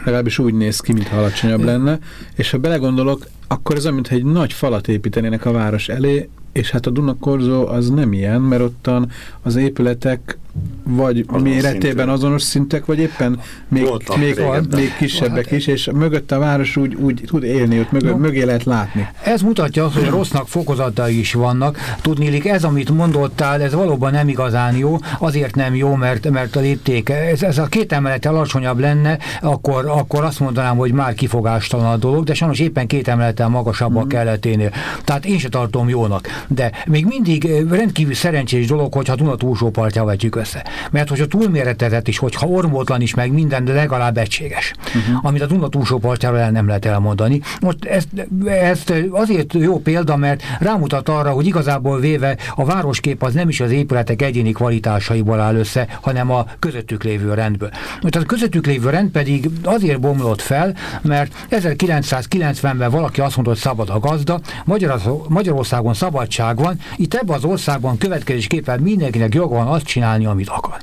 Legalábbis úgy néz ki, mintha alacsonyabb lenne, és ha belegondolok, akkor ez olyan, mintha egy nagy falat építenének a város elé, és hát a Dunakorzó az nem ilyen, mert ottan az épületek vagy Azonos méretében szintű. azonos szintek, vagy éppen még, Voltak még, régebben. még kisebbek is, és mögött a város úgy, úgy tud élni, ott mögött, No. mögé lehet látni. Ez mutatja azt, hogy a rossznak fokozatai is vannak. Tudnélik, ez, amit mondottál, ez valóban nem igazán jó, azért nem jó, mert, mert a lépték, ez, ez a két emelet alacsonyabb lenne, akkor, akkor azt mondanám, hogy már kifogástalan a dolog, de sajnos éppen két emelettel magasabb a keleténél. Tehát én se tartom jónak. De még mindig rendkívül szerencsés dolog, hogyha Duna túlsó partjával vetjük össze. Mert hogyha túlméretezett is, hogyha ormótlan is, meg minden, de legalább egységes. Uh-huh. Amit a Duna túlsó partjáról el nem lehet elmondani. Most ezt, ezt azért jó példa, mert rámutat arra, hogy igazából véve a városkép az nem is az épületek egyéni kvalitásaiból áll össze, hanem a közöttük lévő rendből. Most a közöttük lévő rend pedig azért bomlott fel, mert 1990-ben valaki azt mondta, hogy szabad a gazda, Magyarország- Magyarországon szabadság van, itt ebben az országban következésképpen mindenkinek joga van azt csinálni, midagi.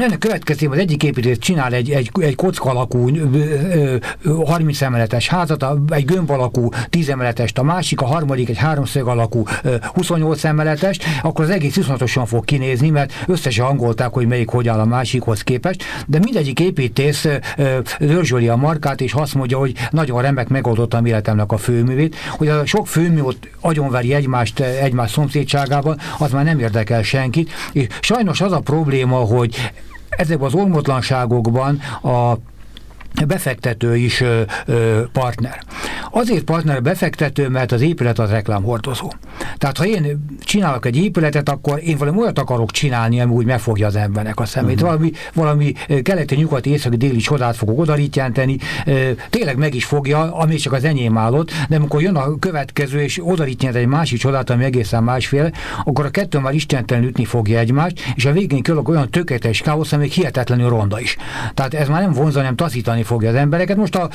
Ennek következtében az egyik építész csinál egy, egy, egy kocka alakú ö, ö, ö, 30 emeletes házat, egy gömb alakú 10 emeletest, a másik, a harmadik egy háromszög alakú ö, 28 emeletest, akkor az egész iszonyatosan fog kinézni, mert összesen hangolták, hogy melyik hogy áll a másikhoz képest, de mindegyik építész dörzsöli a markát, és azt mondja, hogy nagyon remek megoldottam életemnek a főművét, hogy a sok főmű ott agyonveri egymást egymás szomszédságában, az már nem érdekel senkit, és sajnos az a probléma, hogy ezekben az ormotlanságokban a befektető is ö, ö, partner. Azért partner a befektető, mert az épület az reklámhordozó. Tehát ha én csinálok egy épületet, akkor én valami olyat akarok csinálni, ami úgy megfogja az embernek a szemét. Uh-huh. Valami, valami keleti, nyugati, északi, déli csodát fogok odarítjenteni, ö, tényleg meg is fogja, ami csak az enyém állott, de amikor jön a következő, és odarítjent egy másik csodát, ami egészen másféle, akkor a kettő már istentelen ütni fogja egymást, és a végén kialakul olyan tökéletes káosz, ami hihetetlenül ronda is. Tehát ez már nem vonza, hanem taszítani fogja az embereket. Most a,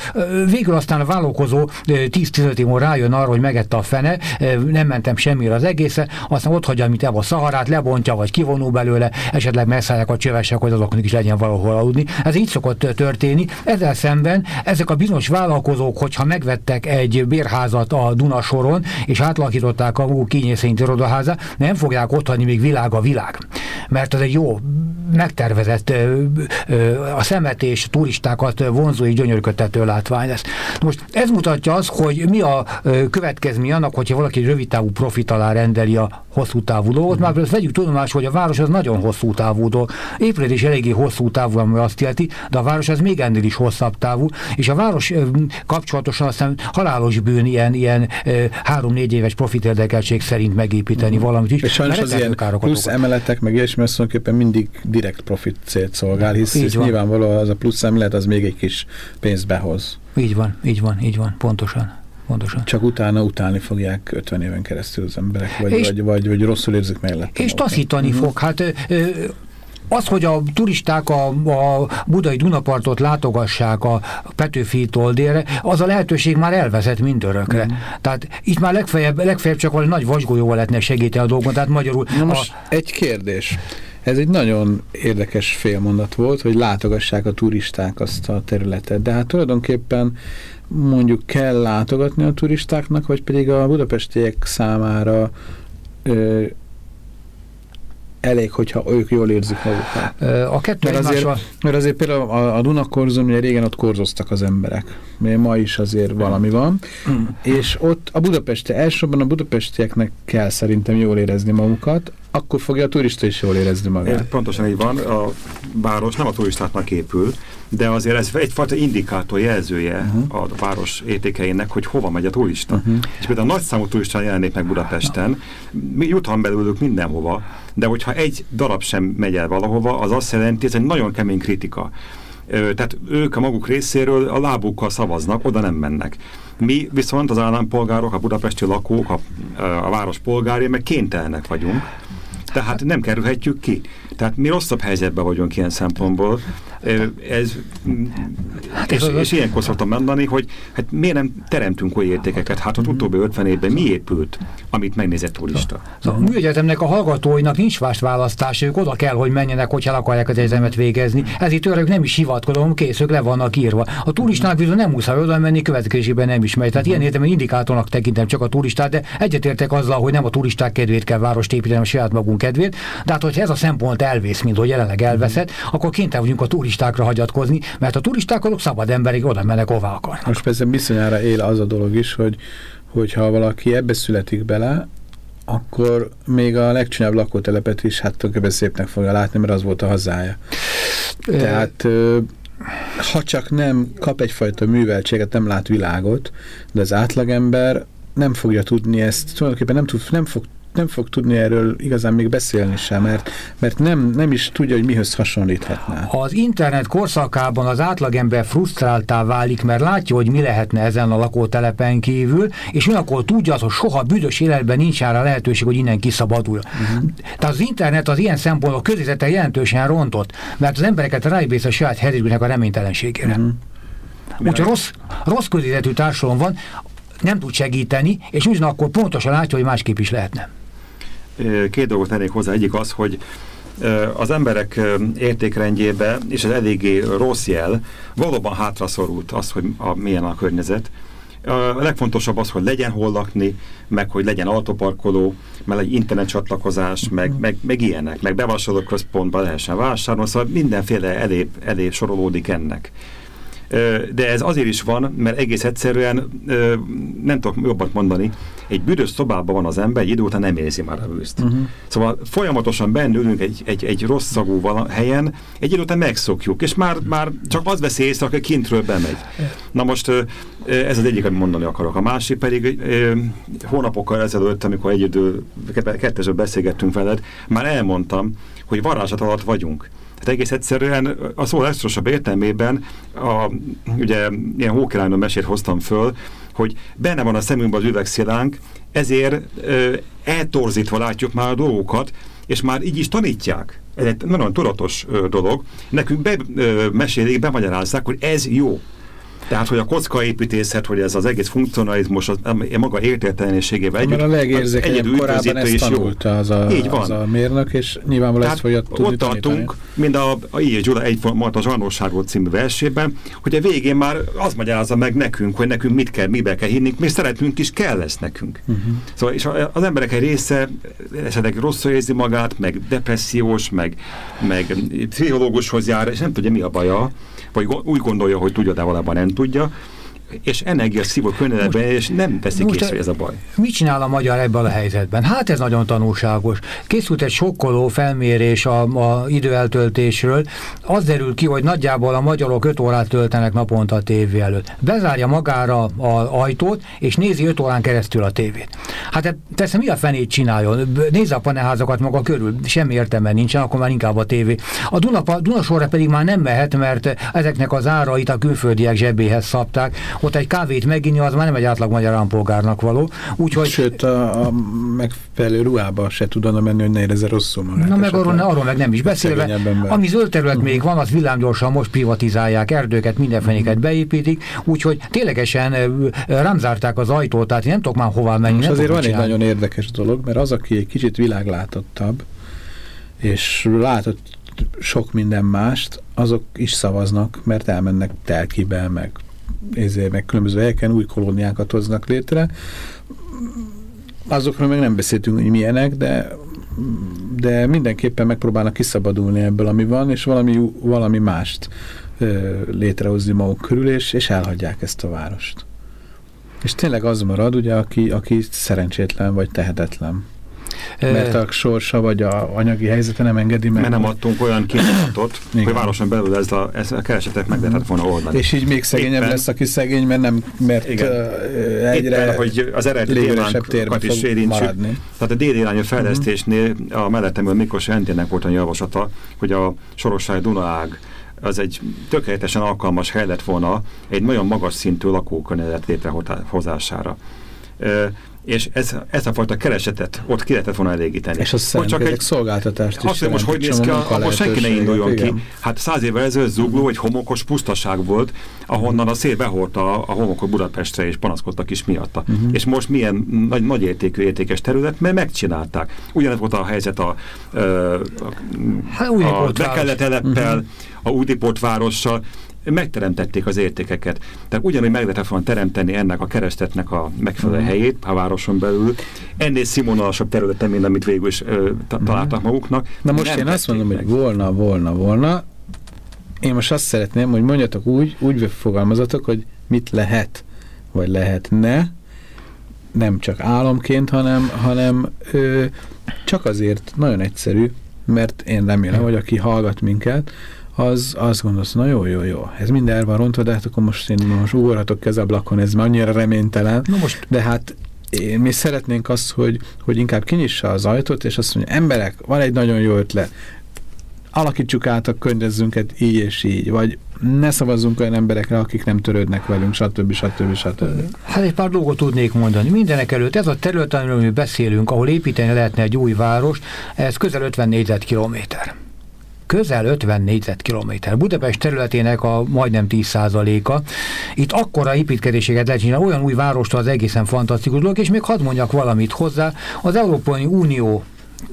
végül aztán a vállalkozó ö, 10-15 év múlva rájön arra, hogy megette a fene, nem mentem semmire az egészre, aztán ott hagyja, mint a szaharát, lebontja, vagy kivonul belőle, esetleg megszállják a csövesek, hogy azoknak is legyen valahol aludni. Ez így szokott történni. Ezzel szemben ezek a bizonyos vállalkozók, hogyha megvettek egy bérházat a Dunasoron, és átalakították a maguk kényé szerint irodaházát, nem fogják otthagyni még világ a világ. Mert az egy jó, megtervezett a szemetés turistákat vonzó és gyönyörködtető látvány lesz. Most ez mutatja azt, hogy mi a következmény annak, hogyha valaki rövid távú profit alá rendeli a hosszú távú dolgot, már ezt vegyük tudomásul, hogy a város az nagyon hosszú távú dolog. Épület is eléggé hosszú távú, ami azt jelenti, de a város az még ennél is hosszabb távú, és a város kapcsolatosan aztán halálos bűn ilyen, ilyen három-négy éves profit érdekeltség szerint megépíteni valamit is. És sajnos az ilyen plusz okoz. emeletek, meg ilyesmi, tulajdonképpen mindig direkt profit célt szolgál, hisz, hisz nyilvánvalóan az a plusz emelet az még egy kis pénzt behoz. Így van, így van, így van, pontosan. pontosan. Csak utána utálni fogják 50 éven keresztül az emberek, vagy, És- vagy, vagy, vagy rosszul érzik mellette. És taszítani Mhm. fog. Hát ö, ö, az, hogy a turisták a, a budai Dunapartot látogassák a Petőfi-tól délre, az a lehetőség már elvezet mindörökre. Mhm. Tehát itt már legfeljebb, legfeljebb csak valami nagy vasgolyóval lehetne segíteni a dolgon, tehát magyarul Na a, most egy kérdés. Ez egy nagyon érdekes félmondat volt, hogy látogassák a turisták azt a területet, de hát tulajdonképpen mondjuk kell látogatni a turistáknak, vagy pedig a budapestiek számára elég, hogyha ők jól érzik magukat. a kettő Mert azért, mert azért például a, a Dunakorzon, ugye régen ott korzoztak az emberek. Még ma is azért valami van. És ott a budapesti, elsősorban a budapestieknek kell szerintem jól érezni magukat, akkor fogja a turista is jól érezni Ez magát. pontosan így van, a város nem a turistáknak épül, de azért ez egyfajta indikátor jelzője uh-huh. a város értékeinek, hogy hova megy a turista. Uh-huh. És például nagy számú turista jelenik meg Budapesten, mi juthan belőlük mindenhova, de hogyha egy darab sem megy el valahova, az azt jelenti, ez egy nagyon kemény kritika. Tehát ők a maguk részéről a lábukkal szavaznak, oda nem mennek. Mi viszont az állampolgárok, a budapesti lakók, a, a város polgári, meg kénytelenek vagyunk. Tehát nem kerülhetjük ki. Tehát mi rosszabb helyzetben vagyunk ilyen szempontból. Ez, mm, és, és ilyenkor szoktam mondani, hogy hát miért nem teremtünk olyan értékeket? Hát az utóbbi 50 évben mi épült, amit megnézett turista? Szóval a műegyetemnek a hallgatóinak nincs más választás, ők oda kell, hogy menjenek, hogyha akarják az egyetemet végezni. Ezért őrök nem is hivatkozom, kész, ők le vannak írva. A turistának viszont nem muszáj oda menni, következésében nem is megy. Tehát ilyen értelemben indikátornak tekintem csak a turistát, de egyetértek azzal, hogy nem a turisták kedvéért kell várost építeni, a saját magunk kedvéért, de hát hogyha ez a szempont elvész, mint hogy jelenleg elveszett, akkor kénytelen vagyunk a turistákra hagyatkozni, mert a turisták azok szabad emberek oda mennek, hová akarnak. Most persze bizonyára él az a dolog is, hogy hogyha valaki ebbe születik bele, akkor még a legcsúnyább lakótelepet is hát tulajdonképpen szépnek fogja látni, mert az volt a hazája. Tehát ha csak nem kap egyfajta műveltséget, nem lát világot, de az átlagember nem fogja tudni ezt, tulajdonképpen nem, tud, nem fog nem fog tudni erről igazán még beszélni sem, mert, mert nem, nem is tudja, hogy mihez hasonlíthatná. Az internet korszakában az átlagember frusztráltá válik, mert látja, hogy mi lehetne ezen a lakótelepen kívül, és ugyanakkor tudja az, hogy soha büdös életben nincs arra lehetőség, hogy innen kiszabadul. Uh-huh. Tehát az internet az ilyen szempontból közézete jelentősen rontott, mert az embereket rájbész a saját helyzetüknek a reménytelenségére. Uh-huh. Úgyhogy rossz, rossz közézetű társadalom van, nem tud segíteni, és ugyanakkor pontosan látja, hogy másképp is lehetne. Két dolgot tennék hozzá. Egyik az, hogy az emberek értékrendjébe, és ez eléggé rossz jel, valóban hátraszorult az, hogy a, milyen a környezet. A legfontosabb az, hogy legyen hol lakni, meg hogy legyen autóparkoló, meg egy internet csatlakozás, meg, meg, meg ilyenek, meg bevásárló központba lehessen vásárolni, szóval mindenféle elé, elé sorolódik ennek. De ez azért is van, mert egész egyszerűen nem tudok jobbat mondani, egy büdös szobában van az ember, egy idő után nem érzi már a bűzt. Uh-huh. Szóval folyamatosan bennülünk egy, egy, egy rossz szagú helyen, egy idő után megszokjuk, és már, már csak az veszi észre, aki kintről bemegy. Na most ez az egyik, amit mondani akarok. A másik pedig hónapokkal ezelőtt, amikor egy idő, kettesről beszélgettünk veled, már elmondtam, hogy varázslat alatt vagyunk. Tehát egész egyszerűen a szó legszorosabb értelmében, a, ugye ilyen hókirálynő mesét hoztam föl, hogy benne van a szemünkben az üvegszilánk, ezért ö, eltorzítva látjuk már a dolgokat, és már így is tanítják. Ez egy nagyon tudatos ö, dolog. Nekünk be, ö, mesélik, bemagyarázzák, hogy ez jó. Tehát, hogy a kockaépítészet, hogy ez az egész funkcionalizmus az, a maga értéktelenségével együtt. Mert a legérzékenyebb korábban ezt tanulta az a, Így van. az a mérnök, és nyilvánvalóan ezt fogja tudni ott tartunk, mint a, a I. Gyula egy a Zsarnóságot című versében, hogy a végén már az magyarázza meg nekünk, hogy nekünk mit kell, mibe kell hinni, mi szeretnünk is kell lesz nekünk. Uh -huh. Szóval és az emberek egy része esetleg rosszul érzi magát, meg depressziós, meg, meg pszichológushoz jár, és nem tudja mi a baja, vagy úgy gondolja, hogy tudja, de valóban nem tudja, és energia szívó környezetben, és nem veszik észre, ez a baj. Mit csinál a magyar ebben a helyzetben? Hát ez nagyon tanulságos. Készült egy sokkoló felmérés a, a időeltöltésről. Az derül ki, hogy nagyjából a magyarok 5 órát töltenek naponta a tévé előtt. Bezárja magára az ajtót, és nézi 5 órán keresztül a tévét. Hát persze mi a fenét csináljon? Nézze a paneházakat maga körül, semmi értelme nincsen, akkor már inkább a tévé. A Dunasorra pedig már nem mehet, mert ezeknek az árait a külföldiek zsebéhez szabták, ott egy kávét meginni, az már nem egy átlag magyar állampolgárnak való. Úgyhogy... Sőt, a, a megfelelő ruhába se tudna menni, hogy ne érezze rosszul magát. Na meg arról, arról meg nem is beszélve. Ami zöld terület uh -huh. még van, az villámgyorsan most privatizálják, erdőket, mindenféléket uh -huh. beépítik, úgyhogy ténylegesen rám zárták az ajtót, tehát én nem tudok már hová menni. Most azért van egy nagyon érdekes dolog, mert az, aki egy kicsit világlátottabb, és látott sok minden mást, azok is szavaznak, mert elmennek telkibe, meg meg különböző helyeken új kolóniákat hoznak létre. Azokról még nem beszéltünk, hogy milyenek, de, de mindenképpen megpróbálnak kiszabadulni ebből, ami van, és valami, valami mást létrehozni maguk körül, és, és elhagyják ezt a várost. És tényleg az marad, ugye, aki, aki szerencsétlen vagy tehetetlen. Mert a sorsa vagy a anyagi helyzete nem engedi meg. Mert nem adtunk olyan kínálatot, hogy városon belül ez a, ez a keresetet meg lehetett volna oldani. És így még szegényebb Éppen, lesz, aki szegény, mert nem, mert igen. egyre Éppen, hogy az eredeti témánkat is érintsük. Tehát a déli irányú fejlesztésnél a mellettemről Mikos Endének volt a javaslata, hogy a Sorossági Dunaág az egy tökéletesen alkalmas hely lett volna egy nagyon magas szintű lakókörnyezet létrehozására és ez, ez a fajta keresetet ott ki lehetett volna elégíteni. És az hogy csak egy szolgáltatást is Azt, hogy most hogy néz ki, abban senki ne induljon igen. ki. Hát száz évvel ezelőtt zugló egy homokos pusztaság volt, ahonnan a szél behordta a, a homokot Budapestre, és panaszkodtak is miatta. Uh mhm. -huh. És most milyen nagy, nagy értékű, értékes terület, mert megcsinálták. Ugyanez volt a helyzet a, a, a, hát, a Bekele teleppel, uh -huh. a Údiport várossal, megteremtették az értékeket. Tehát ugyanúgy meg lehetett volna teremteni ennek a kerestetnek a megfelelő Mhm. helyét a városon belül, ennél színvonalasabb területen, mint amit végül is ö, ta- találtak maguknak. Mhm. Na most én azt mondom, hogy meg. volna, volna, volna. Én most azt szeretném, hogy mondjatok úgy, úgy fogalmazatok, hogy mit lehet, vagy lehetne, nem csak államként, hanem, hanem ö, csak azért nagyon egyszerű, mert én remélem, hogy aki hallgat minket, az azt gondolsz, na jó, jó, jó, ez mind el van rontva, de hát akkor most én most ugorhatok kezablakon, ez már annyira reménytelen. Na most De hát én, mi szeretnénk azt, hogy, hogy inkább kinyissa az ajtót, és azt mondja, emberek, van egy nagyon jó ötlet, alakítsuk át a környezetünket így és így, vagy ne szavazzunk olyan emberekre, akik nem törődnek velünk, stb. stb. stb. Hát egy pár dolgot tudnék mondani. Mindenek előtt ez a terület, amiről mi beszélünk, ahol építeni lehetne egy új város, ez közel 50 négyzetkilométer. Közel 50 négyzetkilométer. Budapest területének a majdnem 10%-a. Itt akkora építkezéseket lehet csinálni, olyan új várostól az egészen fantasztikus dolog, és még hadd mondjak valamit hozzá. Az Európai Unió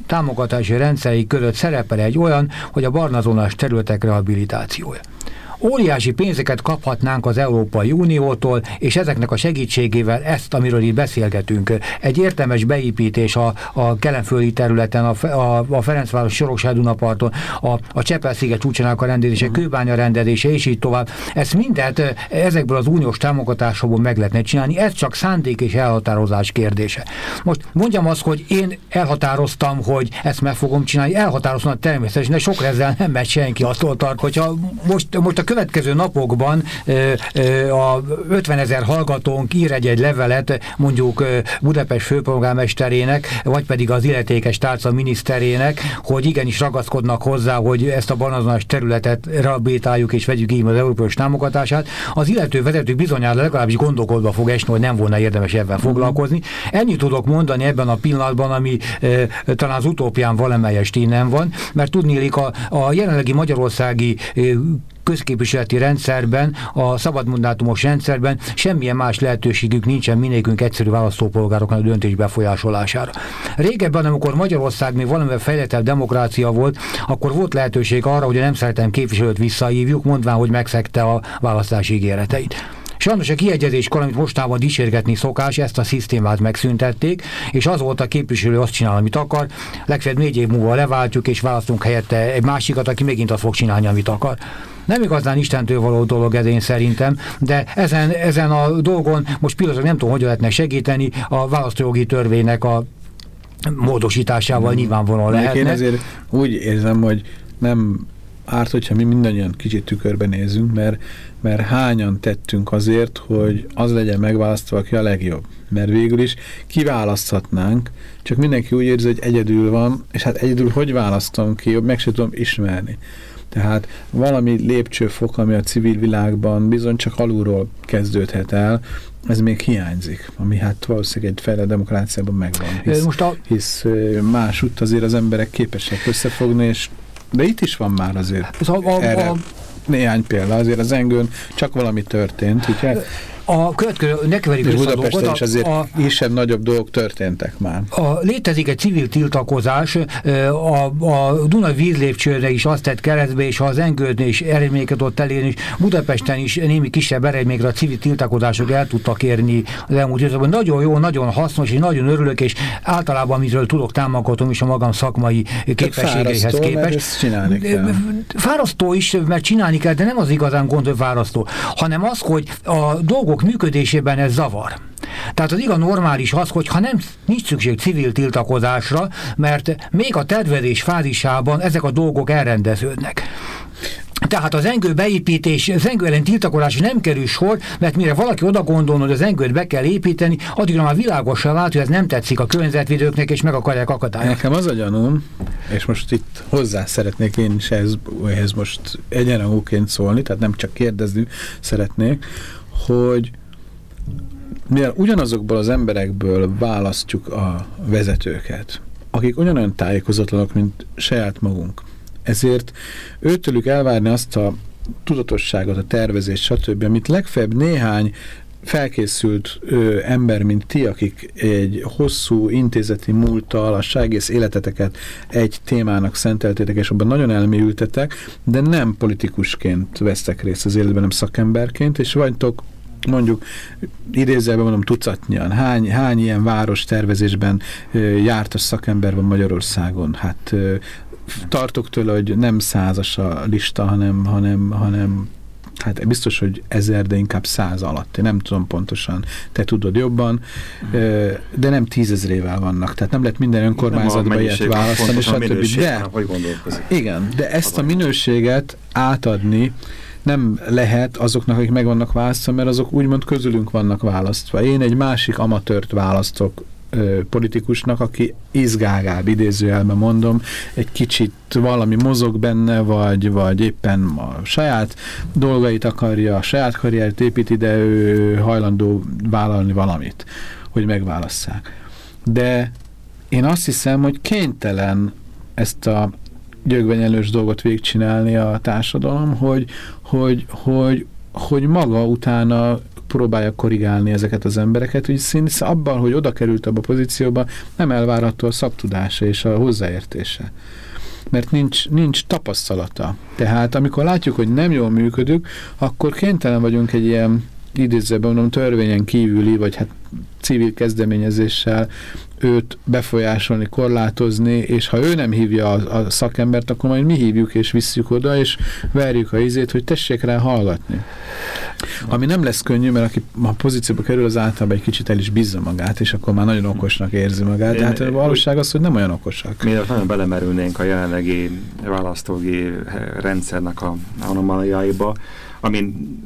támogatási rendszerei között szerepel egy olyan, hogy a barnazónás területek rehabilitációja. Óriási pénzeket kaphatnánk az Európai Uniótól, és ezeknek a segítségével ezt, amiről itt beszélgetünk, egy értelmes beépítés a, a kelenföldi területen, a, a, a Ferencváros Sorokság Dunaparton, a, a Csepel-sziget csúcsának a rendezése, Kőbánya rendezése, és így tovább. Ezt mindet eh, ezekből az uniós támogatásokból meg lehetne csinálni, ez csak szándék és elhatározás kérdése. Most mondjam azt, hogy én elhatároztam, hogy ezt meg fogom csinálni, elhatároztam természetesen, de sokra ezzel nem megy senki attól tart, hogyha most, most a következő napokban a 50 ezer hallgatónk ír egy-egy levelet mondjuk Budapest főpolgármesterének, vagy pedig az illetékes tárca miniszterének, hogy igenis ragaszkodnak hozzá, hogy ezt a banazonos területet rehabilitáljuk és vegyük így az európai támogatását. Az illető vezető bizonyára legalábbis gondolkodva fog esni, hogy nem volna érdemes ebben foglalkozni. Ennyit tudok mondani ebben a pillanatban, ami e, talán az utópián valamelyest innen van, mert tudnélik a, a jelenlegi magyarországi e, közképviseleti rendszerben, a szabadmandátumos rendszerben semmilyen más lehetőségük nincsen minékünk egyszerű választópolgároknak a döntés befolyásolására. Régebben, amikor Magyarország még valamivel fejlettebb demokrácia volt, akkor volt lehetőség arra, hogy a nem szeretem képviselőt visszahívjuk, mondván, hogy megszegte a választási ígéreteit. Sajnos a kiegyezéskor, amit mostában dicsérgetni szokás, ezt a szisztémát megszüntették, és az volt a képviselő azt csinál, amit akar, legfeljebb négy év múlva leváltjuk, és választunk helyette egy másikat, aki megint azt fog csinálni, amit akar. Nem igazán Istentől való dolog ez én szerintem, de ezen, ezen a dolgon most pillanatban nem tudom, hogy lehetne segíteni a választójogi törvénynek a módosításával nyilvánvalóan Mondjuk lehetne. Én ezért úgy érzem, hogy nem árt, hogyha mi mindannyian kicsit tükörbe nézünk, mert, mert hányan tettünk azért, hogy az legyen megválasztva, aki a legjobb. Mert végül is kiválaszthatnánk, csak mindenki úgy érzi, hogy egyedül van, és hát egyedül hogy választom ki, meg se tudom ismerni. Tehát valami lépcsőfok, ami a civil világban bizony csak alulról kezdődhet el, ez még hiányzik, ami hát valószínűleg egy fejlett demokráciában megvan. Hisz, Most a, hisz ö, másútt azért az emberek képesek összefogni, és de itt is van már azért ez a, a, erre a, néhány példa, azért az engőn csak valami történt, ugye? A következő, ne keverjük És Budapesten dolgot, is azért a, kisebb-nagyobb dolgok történtek már. A, létezik egy civil tiltakozás, a, a Duna vízlépcsőre is azt tett keresztbe, és az Engődnél is eredményeket ott elérni, és Budapesten is némi kisebb eredményekre a civil tiltakozások el tudtak érni az elmúlt időszakban. Nagyon jó, nagyon hasznos, és nagyon örülök, és általában, amiről tudok, támogatom is a magam szakmai képességeihez képest. ezt csinálni kell. Fárasztó is, mert csinálni kell, de nem az igazán gond, hogy fárasztó, hanem az, hogy a dolgok működésében ez zavar. Tehát az igaz normális az, hogy ha nem nincs szükség civil tiltakozásra, mert még a tervezés fázisában ezek a dolgok elrendeződnek. Tehát az engő beépítés, az engő ellen tiltakozás nem kerül sor, mert mire valaki oda gondol, hogy az engőt be kell építeni, addigra már világosan lát, hogy ez nem tetszik a környezetvédőknek, és meg akarják akadályozni. Nekem az a gyanúm, és most itt hozzá szeretnék én is ehhez, ehhez most egyenrangúként szólni, tehát nem csak kérdezni szeretnék, hogy mivel ugyanazokból az emberekből választjuk a vezetőket, akik ugyanolyan tájékozatlanok, mint saját magunk, ezért őtőlük elvárni azt a tudatosságot, a tervezést, stb., amit legfeljebb néhány felkészült ö, ember, mint ti, akik egy hosszú intézeti múlttal a egész életeteket egy témának szenteltétek, és abban nagyon elmélyültetek, de nem politikusként vesztek részt az életben, nem szakemberként, és vagytok mondjuk idézelben mondom tucatnyian, hány, hány ilyen város tervezésben ö, jártas szakember van Magyarországon? Hát ö, tartok tőle, hogy nem százas a lista, hanem, hanem, hanem hát biztos, hogy ezer, de inkább száz alatt. Én nem tudom pontosan, te tudod jobban, de nem tízezrével vannak. Tehát nem lehet minden önkormányzatba ilyet választani, stb. De, igen, de ezt a minőséget átadni nem lehet azoknak, akik meg vannak választva, mert azok úgymond közülünk vannak választva. Én egy másik amatört választok politikusnak, aki izgágább, idézőjelben mondom, egy kicsit valami mozog benne, vagy, vagy éppen a saját dolgait akarja, a saját karriert építi, de ő hajlandó vállalni valamit, hogy megválasszák. De én azt hiszem, hogy kénytelen ezt a gyögvenyelős dolgot végigcsinálni a társadalom, hogy, hogy, hogy, hogy maga utána próbálja korrigálni ezeket az embereket, hogy szinte abban, hogy oda került abba a pozícióba, nem elvárható a szaktudása és a hozzáértése. Mert nincs, nincs tapasztalata. Tehát amikor látjuk, hogy nem jól működünk, akkor kénytelen vagyunk egy ilyen idézőben mondom, törvényen kívüli, vagy hát civil kezdeményezéssel őt befolyásolni, korlátozni, és ha ő nem hívja a, a szakembert, akkor majd mi hívjuk és visszük oda, és verjük a izét, hogy tessék rá hallgatni. Ami nem lesz könnyű, mert aki a pozícióba kerül, az általában egy kicsit el is bízza magát, és akkor már nagyon okosnak érzi magát, de hát a valóság az, hogy nem olyan okosak. Mielőtt nagyon belemerülnénk a jelenlegi választógi rendszernek a anomáliáiba, amin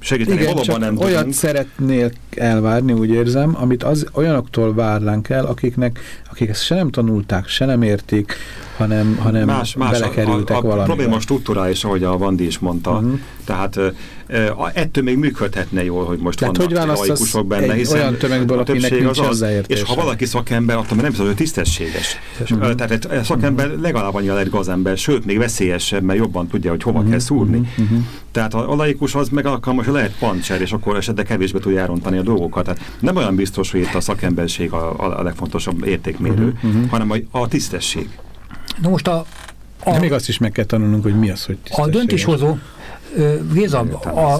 segíteni Igen, valóban nem olyat tudunk. szeretnél elvárni, úgy érzem, amit az olyanoktól várnánk el, akiknek, akik ezt se nem tanulták, se nem értik, hanem, hanem más, más belekerültek a, a, a valamibe. probléma struktúrális, ahogy a Vandi is mondta. Mhm. Uh-huh. Tehát ettől még működhetne jól, hogy most Tehát vannak hogy laikusok benne, hiszen olyan tömegből, a többség az az? És ha valaki szakember, attól nem biztos, hogy tisztességes. Uh -huh. Tehát egy szakember legalább annyira lehet gazember, sőt, még veszélyesebb, mert jobban tudja, hogy hova kell szúrni. Mhm. Tehát a, a laikus az meg alkalmas, hogy lehet pancser, és akkor esetleg kevésbé tudja elrontani a dolgokat. Tehát nem olyan biztos, hogy itt a szakemberség a, a, legfontosabb értékmérő, uh -huh. hanem a, a tisztesség. Na most a, De a, még azt is meg kell tanulnunk, hogy mi az, hogy a döntéshozó, Géza, a.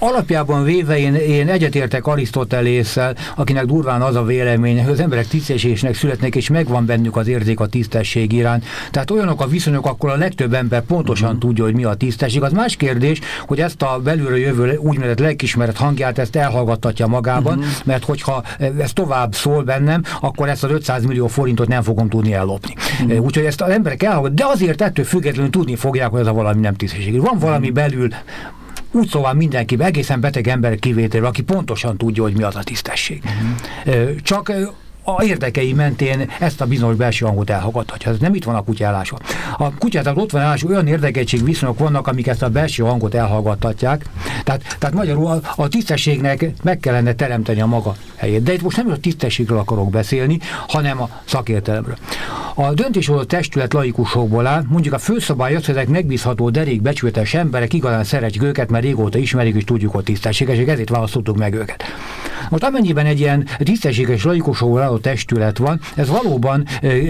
alapjában véve én, én egyetértek Arisztotelésszel, akinek durván az a véleménye, hogy az emberek tisztességesnek születnek, és megvan bennük az érzék a tisztesség iránt. Tehát olyanok a viszonyok, akkor a legtöbb ember pontosan uh-huh. tudja, hogy mi a tisztesség. Az más kérdés, hogy ezt a belülről jövő úgynevezett lelkismeret hangját ezt elhallgattatja magában, uh-huh. mert hogyha ez tovább szól bennem, akkor ezt az 500 millió forintot nem fogom tudni ellopni. Uh-huh. Úgyhogy ezt az emberek elhallgat, de azért ettől függetlenül tudni fogják, hogy ez a valami nem tisztesség. Van valami belül, úgy szóval mindenki, egészen beteg ember kivételve, aki pontosan tudja, hogy mi az a tisztesség. Uh-huh. Csak a érdekei mentén ezt a bizonyos belső hangot elhallgathatja. Ez nem itt van a kutyállása. A kutyát ott van állás, olyan érdekeltség viszonyok vannak, amik ezt a belső hangot elhallgathatják. Tehát, tehát magyarul a, a tisztességnek meg kellene teremteni a maga helyét. De itt most nem a tisztességről akarok beszélni, hanem a szakértelemről. A döntéshozó testület laikusokból áll, mondjuk a főszabály az, hogy ezek megbízható, derék, becsületes emberek, igazán szeretjük őket, mert régóta ismerik, és tudjuk, hogy tisztességesek, ezért választottuk meg őket. Most amennyiben egy ilyen tisztességes laikusokból álló testület van, ez valóban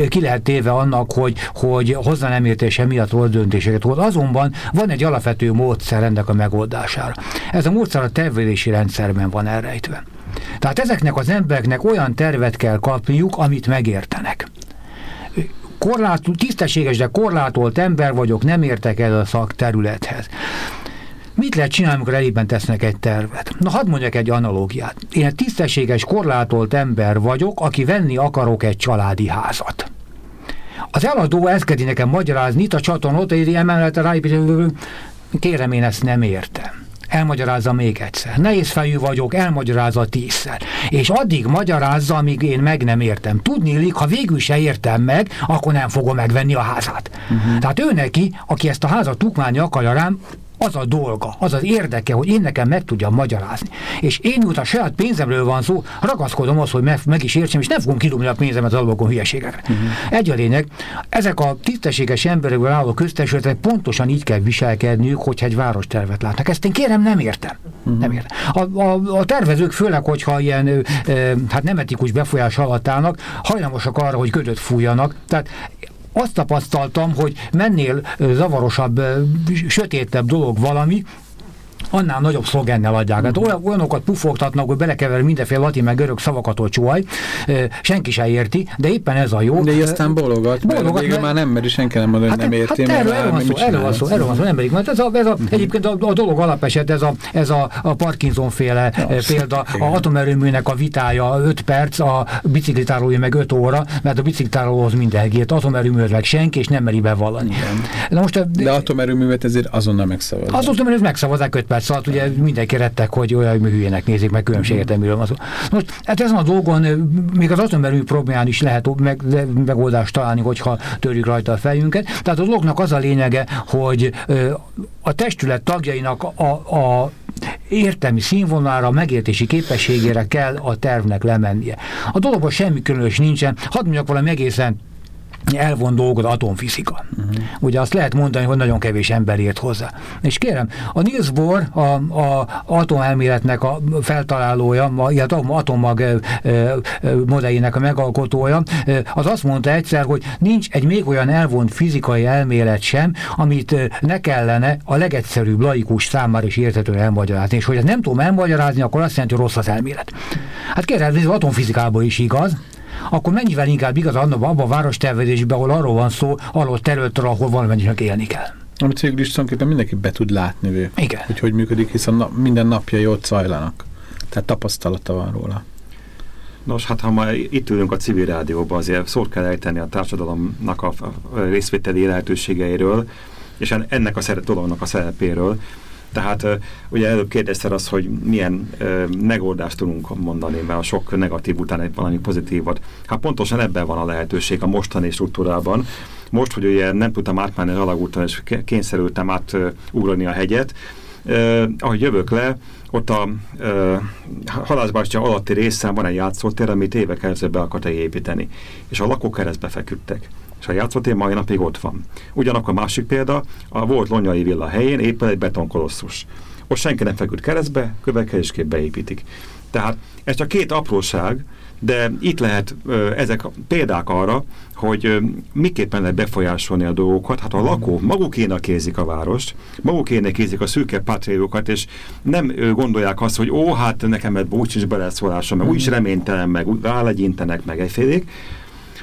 ki lehet téve annak, hogy, hogy hozzá nem értése miatt rossz döntéseket hoz. Azonban van egy alapvető módszer ennek a megoldására. Ez a módszer a tervezési rendszerben van elrejtve. Tehát ezeknek az embereknek olyan tervet kell kapniuk, amit megértenek korlátú, tisztességes, de korlátolt ember vagyok, nem értek el a szakterülethez. Mit lehet csinálni, amikor elében tesznek egy tervet? Na, hadd mondjak egy analógiát. Én egy tisztességes, korlátolt ember vagyok, aki venni akarok egy családi házat. Az eladó ezt kezdi nekem magyarázni, itt a csatorn ott éri emeletre ráépítő, kérem, én ezt nem értem elmagyarázza még egyszer. Nehéz fejű vagyok, elmagyarázza tízszer. És addig magyarázza, amíg én meg nem értem. Tudni illik, ha végül se értem meg, akkor nem fogom megvenni a házát. Uh-huh. Tehát ő neki, aki ezt a házat tukmálni akarja rám, az a dolga, az az érdeke, hogy én nekem meg tudjam magyarázni. És én miután saját pénzemről van szó, ragaszkodom az, hogy meg, meg is értsem, és nem fogom kidobni a pénzemet az alapokon hülyeségekre. Uh-huh. Egy a lényeg, ezek a tisztességes emberekből álló köztesületek pontosan így kell viselkedniük, hogyha egy várostervet látnak. Ezt én kérem, nem értem. Uh-huh. Nem értem. A, a, a tervezők főleg, hogyha ilyen ö, hát nem etikus befolyás alatt állnak, hajlamosak arra, hogy ködöt fújjanak. Tehát azt tapasztaltam, hogy mennél zavarosabb, sötétebb dolog valami, annál nagyobb szlogennel adják. Hát olyan, olyanokat pufogtatnak, hogy belekever mindenféle latin meg görög szavakat, hogy csuaj, senki se érti, de éppen ez a jó. De így aztán bólogat, bólogat mert, már nem meri, senki nem mondja, hogy hát, nem érti. Hát erről, erről, van szó, erről van szó, erről van szó, nem merik. Mert ez, a, ez a, uh-huh. egyébként a, a, dolog alapeset, ez a, ez a, a Parkinson féle példa, a atomerőműnek a vitája 5 perc, a biciklitárolója meg 5 óra, mert a biciklitárolóhoz mindenkit, atomerőművet meg senki, és nem meri bevallani. Igen. De, most, de atomerőművet ezért azonnal megszavazzák. Az atomerőművet megszavazzák 5 perc alatt, ugye mindenki rettek, hogy olyan hülyének nézik, meg különbségértelműről van szó. Most hát ezen a dolgon még az atomerőmű problémán is lehet meg, megoldást találni, hogyha törjük rajta a fejünket. Tehát a dolognak az a lényege, hogy a testület tagjainak a, a értelmi színvonalára, megértési képességére kell a tervnek lemennie. A dologban semmi különös nincsen. Hadd mondjak valami egészen elvon dolgot atomfizika. Uh-huh. Ugye azt lehet mondani, hogy nagyon kevés ember ért hozzá. És kérem, a Niels Bohr, a, a atomelméletnek a feltalálója, illetve atommag modelljének a megalkotója, az azt mondta egyszer, hogy nincs egy még olyan elvont fizikai elmélet sem, amit ne kellene a legegyszerűbb laikus számára is értetően elmagyarázni. És hogy ezt nem tudom elmagyarázni, akkor azt jelenti, hogy rossz az elmélet. Hát kérem, ez atomfizikában is igaz, akkor mennyivel inkább igaz abban a várostervezésben, ahol arról van szó, arról területről, ahol valamennyinek élni kell. Amit végül is tulajdonképpen mindenki be tud látni, ő, Igen. hogy hogy működik, hiszen na, minden napjai ott zajlanak. Tehát tapasztalata van róla. Nos, hát ha ma itt ülünk a civil rádióban, azért szót kell ejteni a társadalomnak a, a részvételi lehetőségeiről, és ennek a dolognak a szerepéről. Tehát ugye előbb kérdezted azt, hogy milyen megoldást tudunk mondani, mert a sok negatív után egy valami pozitívat. Hát pontosan ebben van a lehetőség a mostani struktúrában. Most, hogy ugye nem tudtam átmenni az alagúton, és kényszerültem átugrani a hegyet, Uh, ahogy jövök le, ott a uh, halászbástya alatti részen van egy játszótér, amit évek előtt be akarta építeni. És a lakók keresztbe feküdtek és a játszótér mai napig ott van. Ugyanakkor másik példa, a volt Lonyai villa helyén éppen egy betonkolosszus. Ott senki nem feküdt keresztbe, következésképp beépítik. Tehát ez csak két apróság, de itt lehet ezek példák arra, hogy miképpen lehet befolyásolni a dolgokat. Hát a lakó magukének kézik a várost, magukének kézik a szűke patriókat, és nem gondolják azt, hogy ó, hát nekem egy búcs is beleszólásom, meg úgyis reménytelen, meg rálegyintenek, meg egyfélék,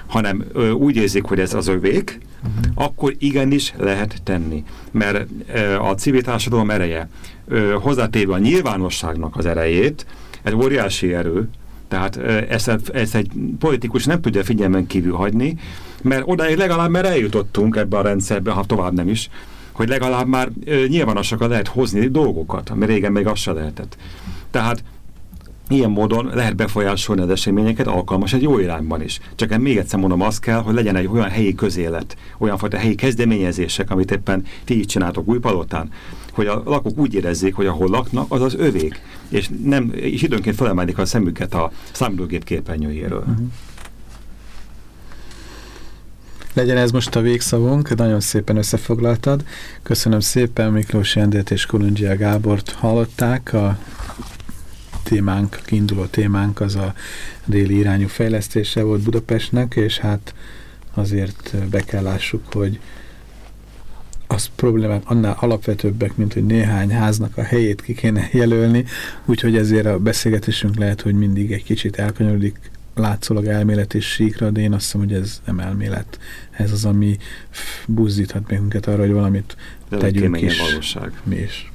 hanem ö, úgy érzik, hogy ez az övék, uh-huh. akkor igenis lehet tenni. Mert ö, a civil társadalom ereje, ö, hozzátéve a nyilvánosságnak az erejét, egy óriási erő, tehát ezt, ezt egy politikus nem tudja figyelmen kívül hagyni, mert odáig legalább már eljutottunk ebbe a rendszerbe, ha tovább nem is, hogy legalább már nyilvánosakat lehet hozni dolgokat, ami régen még azt se lehetett. Tehát Ilyen módon lehet befolyásolni az eseményeket, alkalmas egy jó irányban is. Csak én még egyszer mondom, azt kell, hogy legyen egy olyan helyi közélet, olyan fajta helyi kezdeményezések, amit éppen ti így csináltok Újpalotán, hogy a lakók úgy érezzék, hogy ahol laknak, az az övék, és, nem, és időnként felemelik a szemüket a számítógép képernyőjéről. Uh. Legyen ez most a végszavunk, nagyon szépen összefoglaltad. Köszönöm szépen, Miklós Jendét és Kolundzsia Gábort hallották, a témánk, kiinduló témánk az a déli irányú fejlesztése volt Budapestnek, és hát azért be kell lássuk, hogy az problémák annál alapvetőbbek, mint hogy néhány háznak a helyét ki kéne jelölni, úgyhogy ezért a beszélgetésünk lehet, hogy mindig egy kicsit elkanyarodik látszólag elmélet és síkra, de én azt hiszem, hogy ez nem elmélet. Ez az, ami buzdíthat minket arra, hogy valamit de tegyünk is. valóság. Mi is.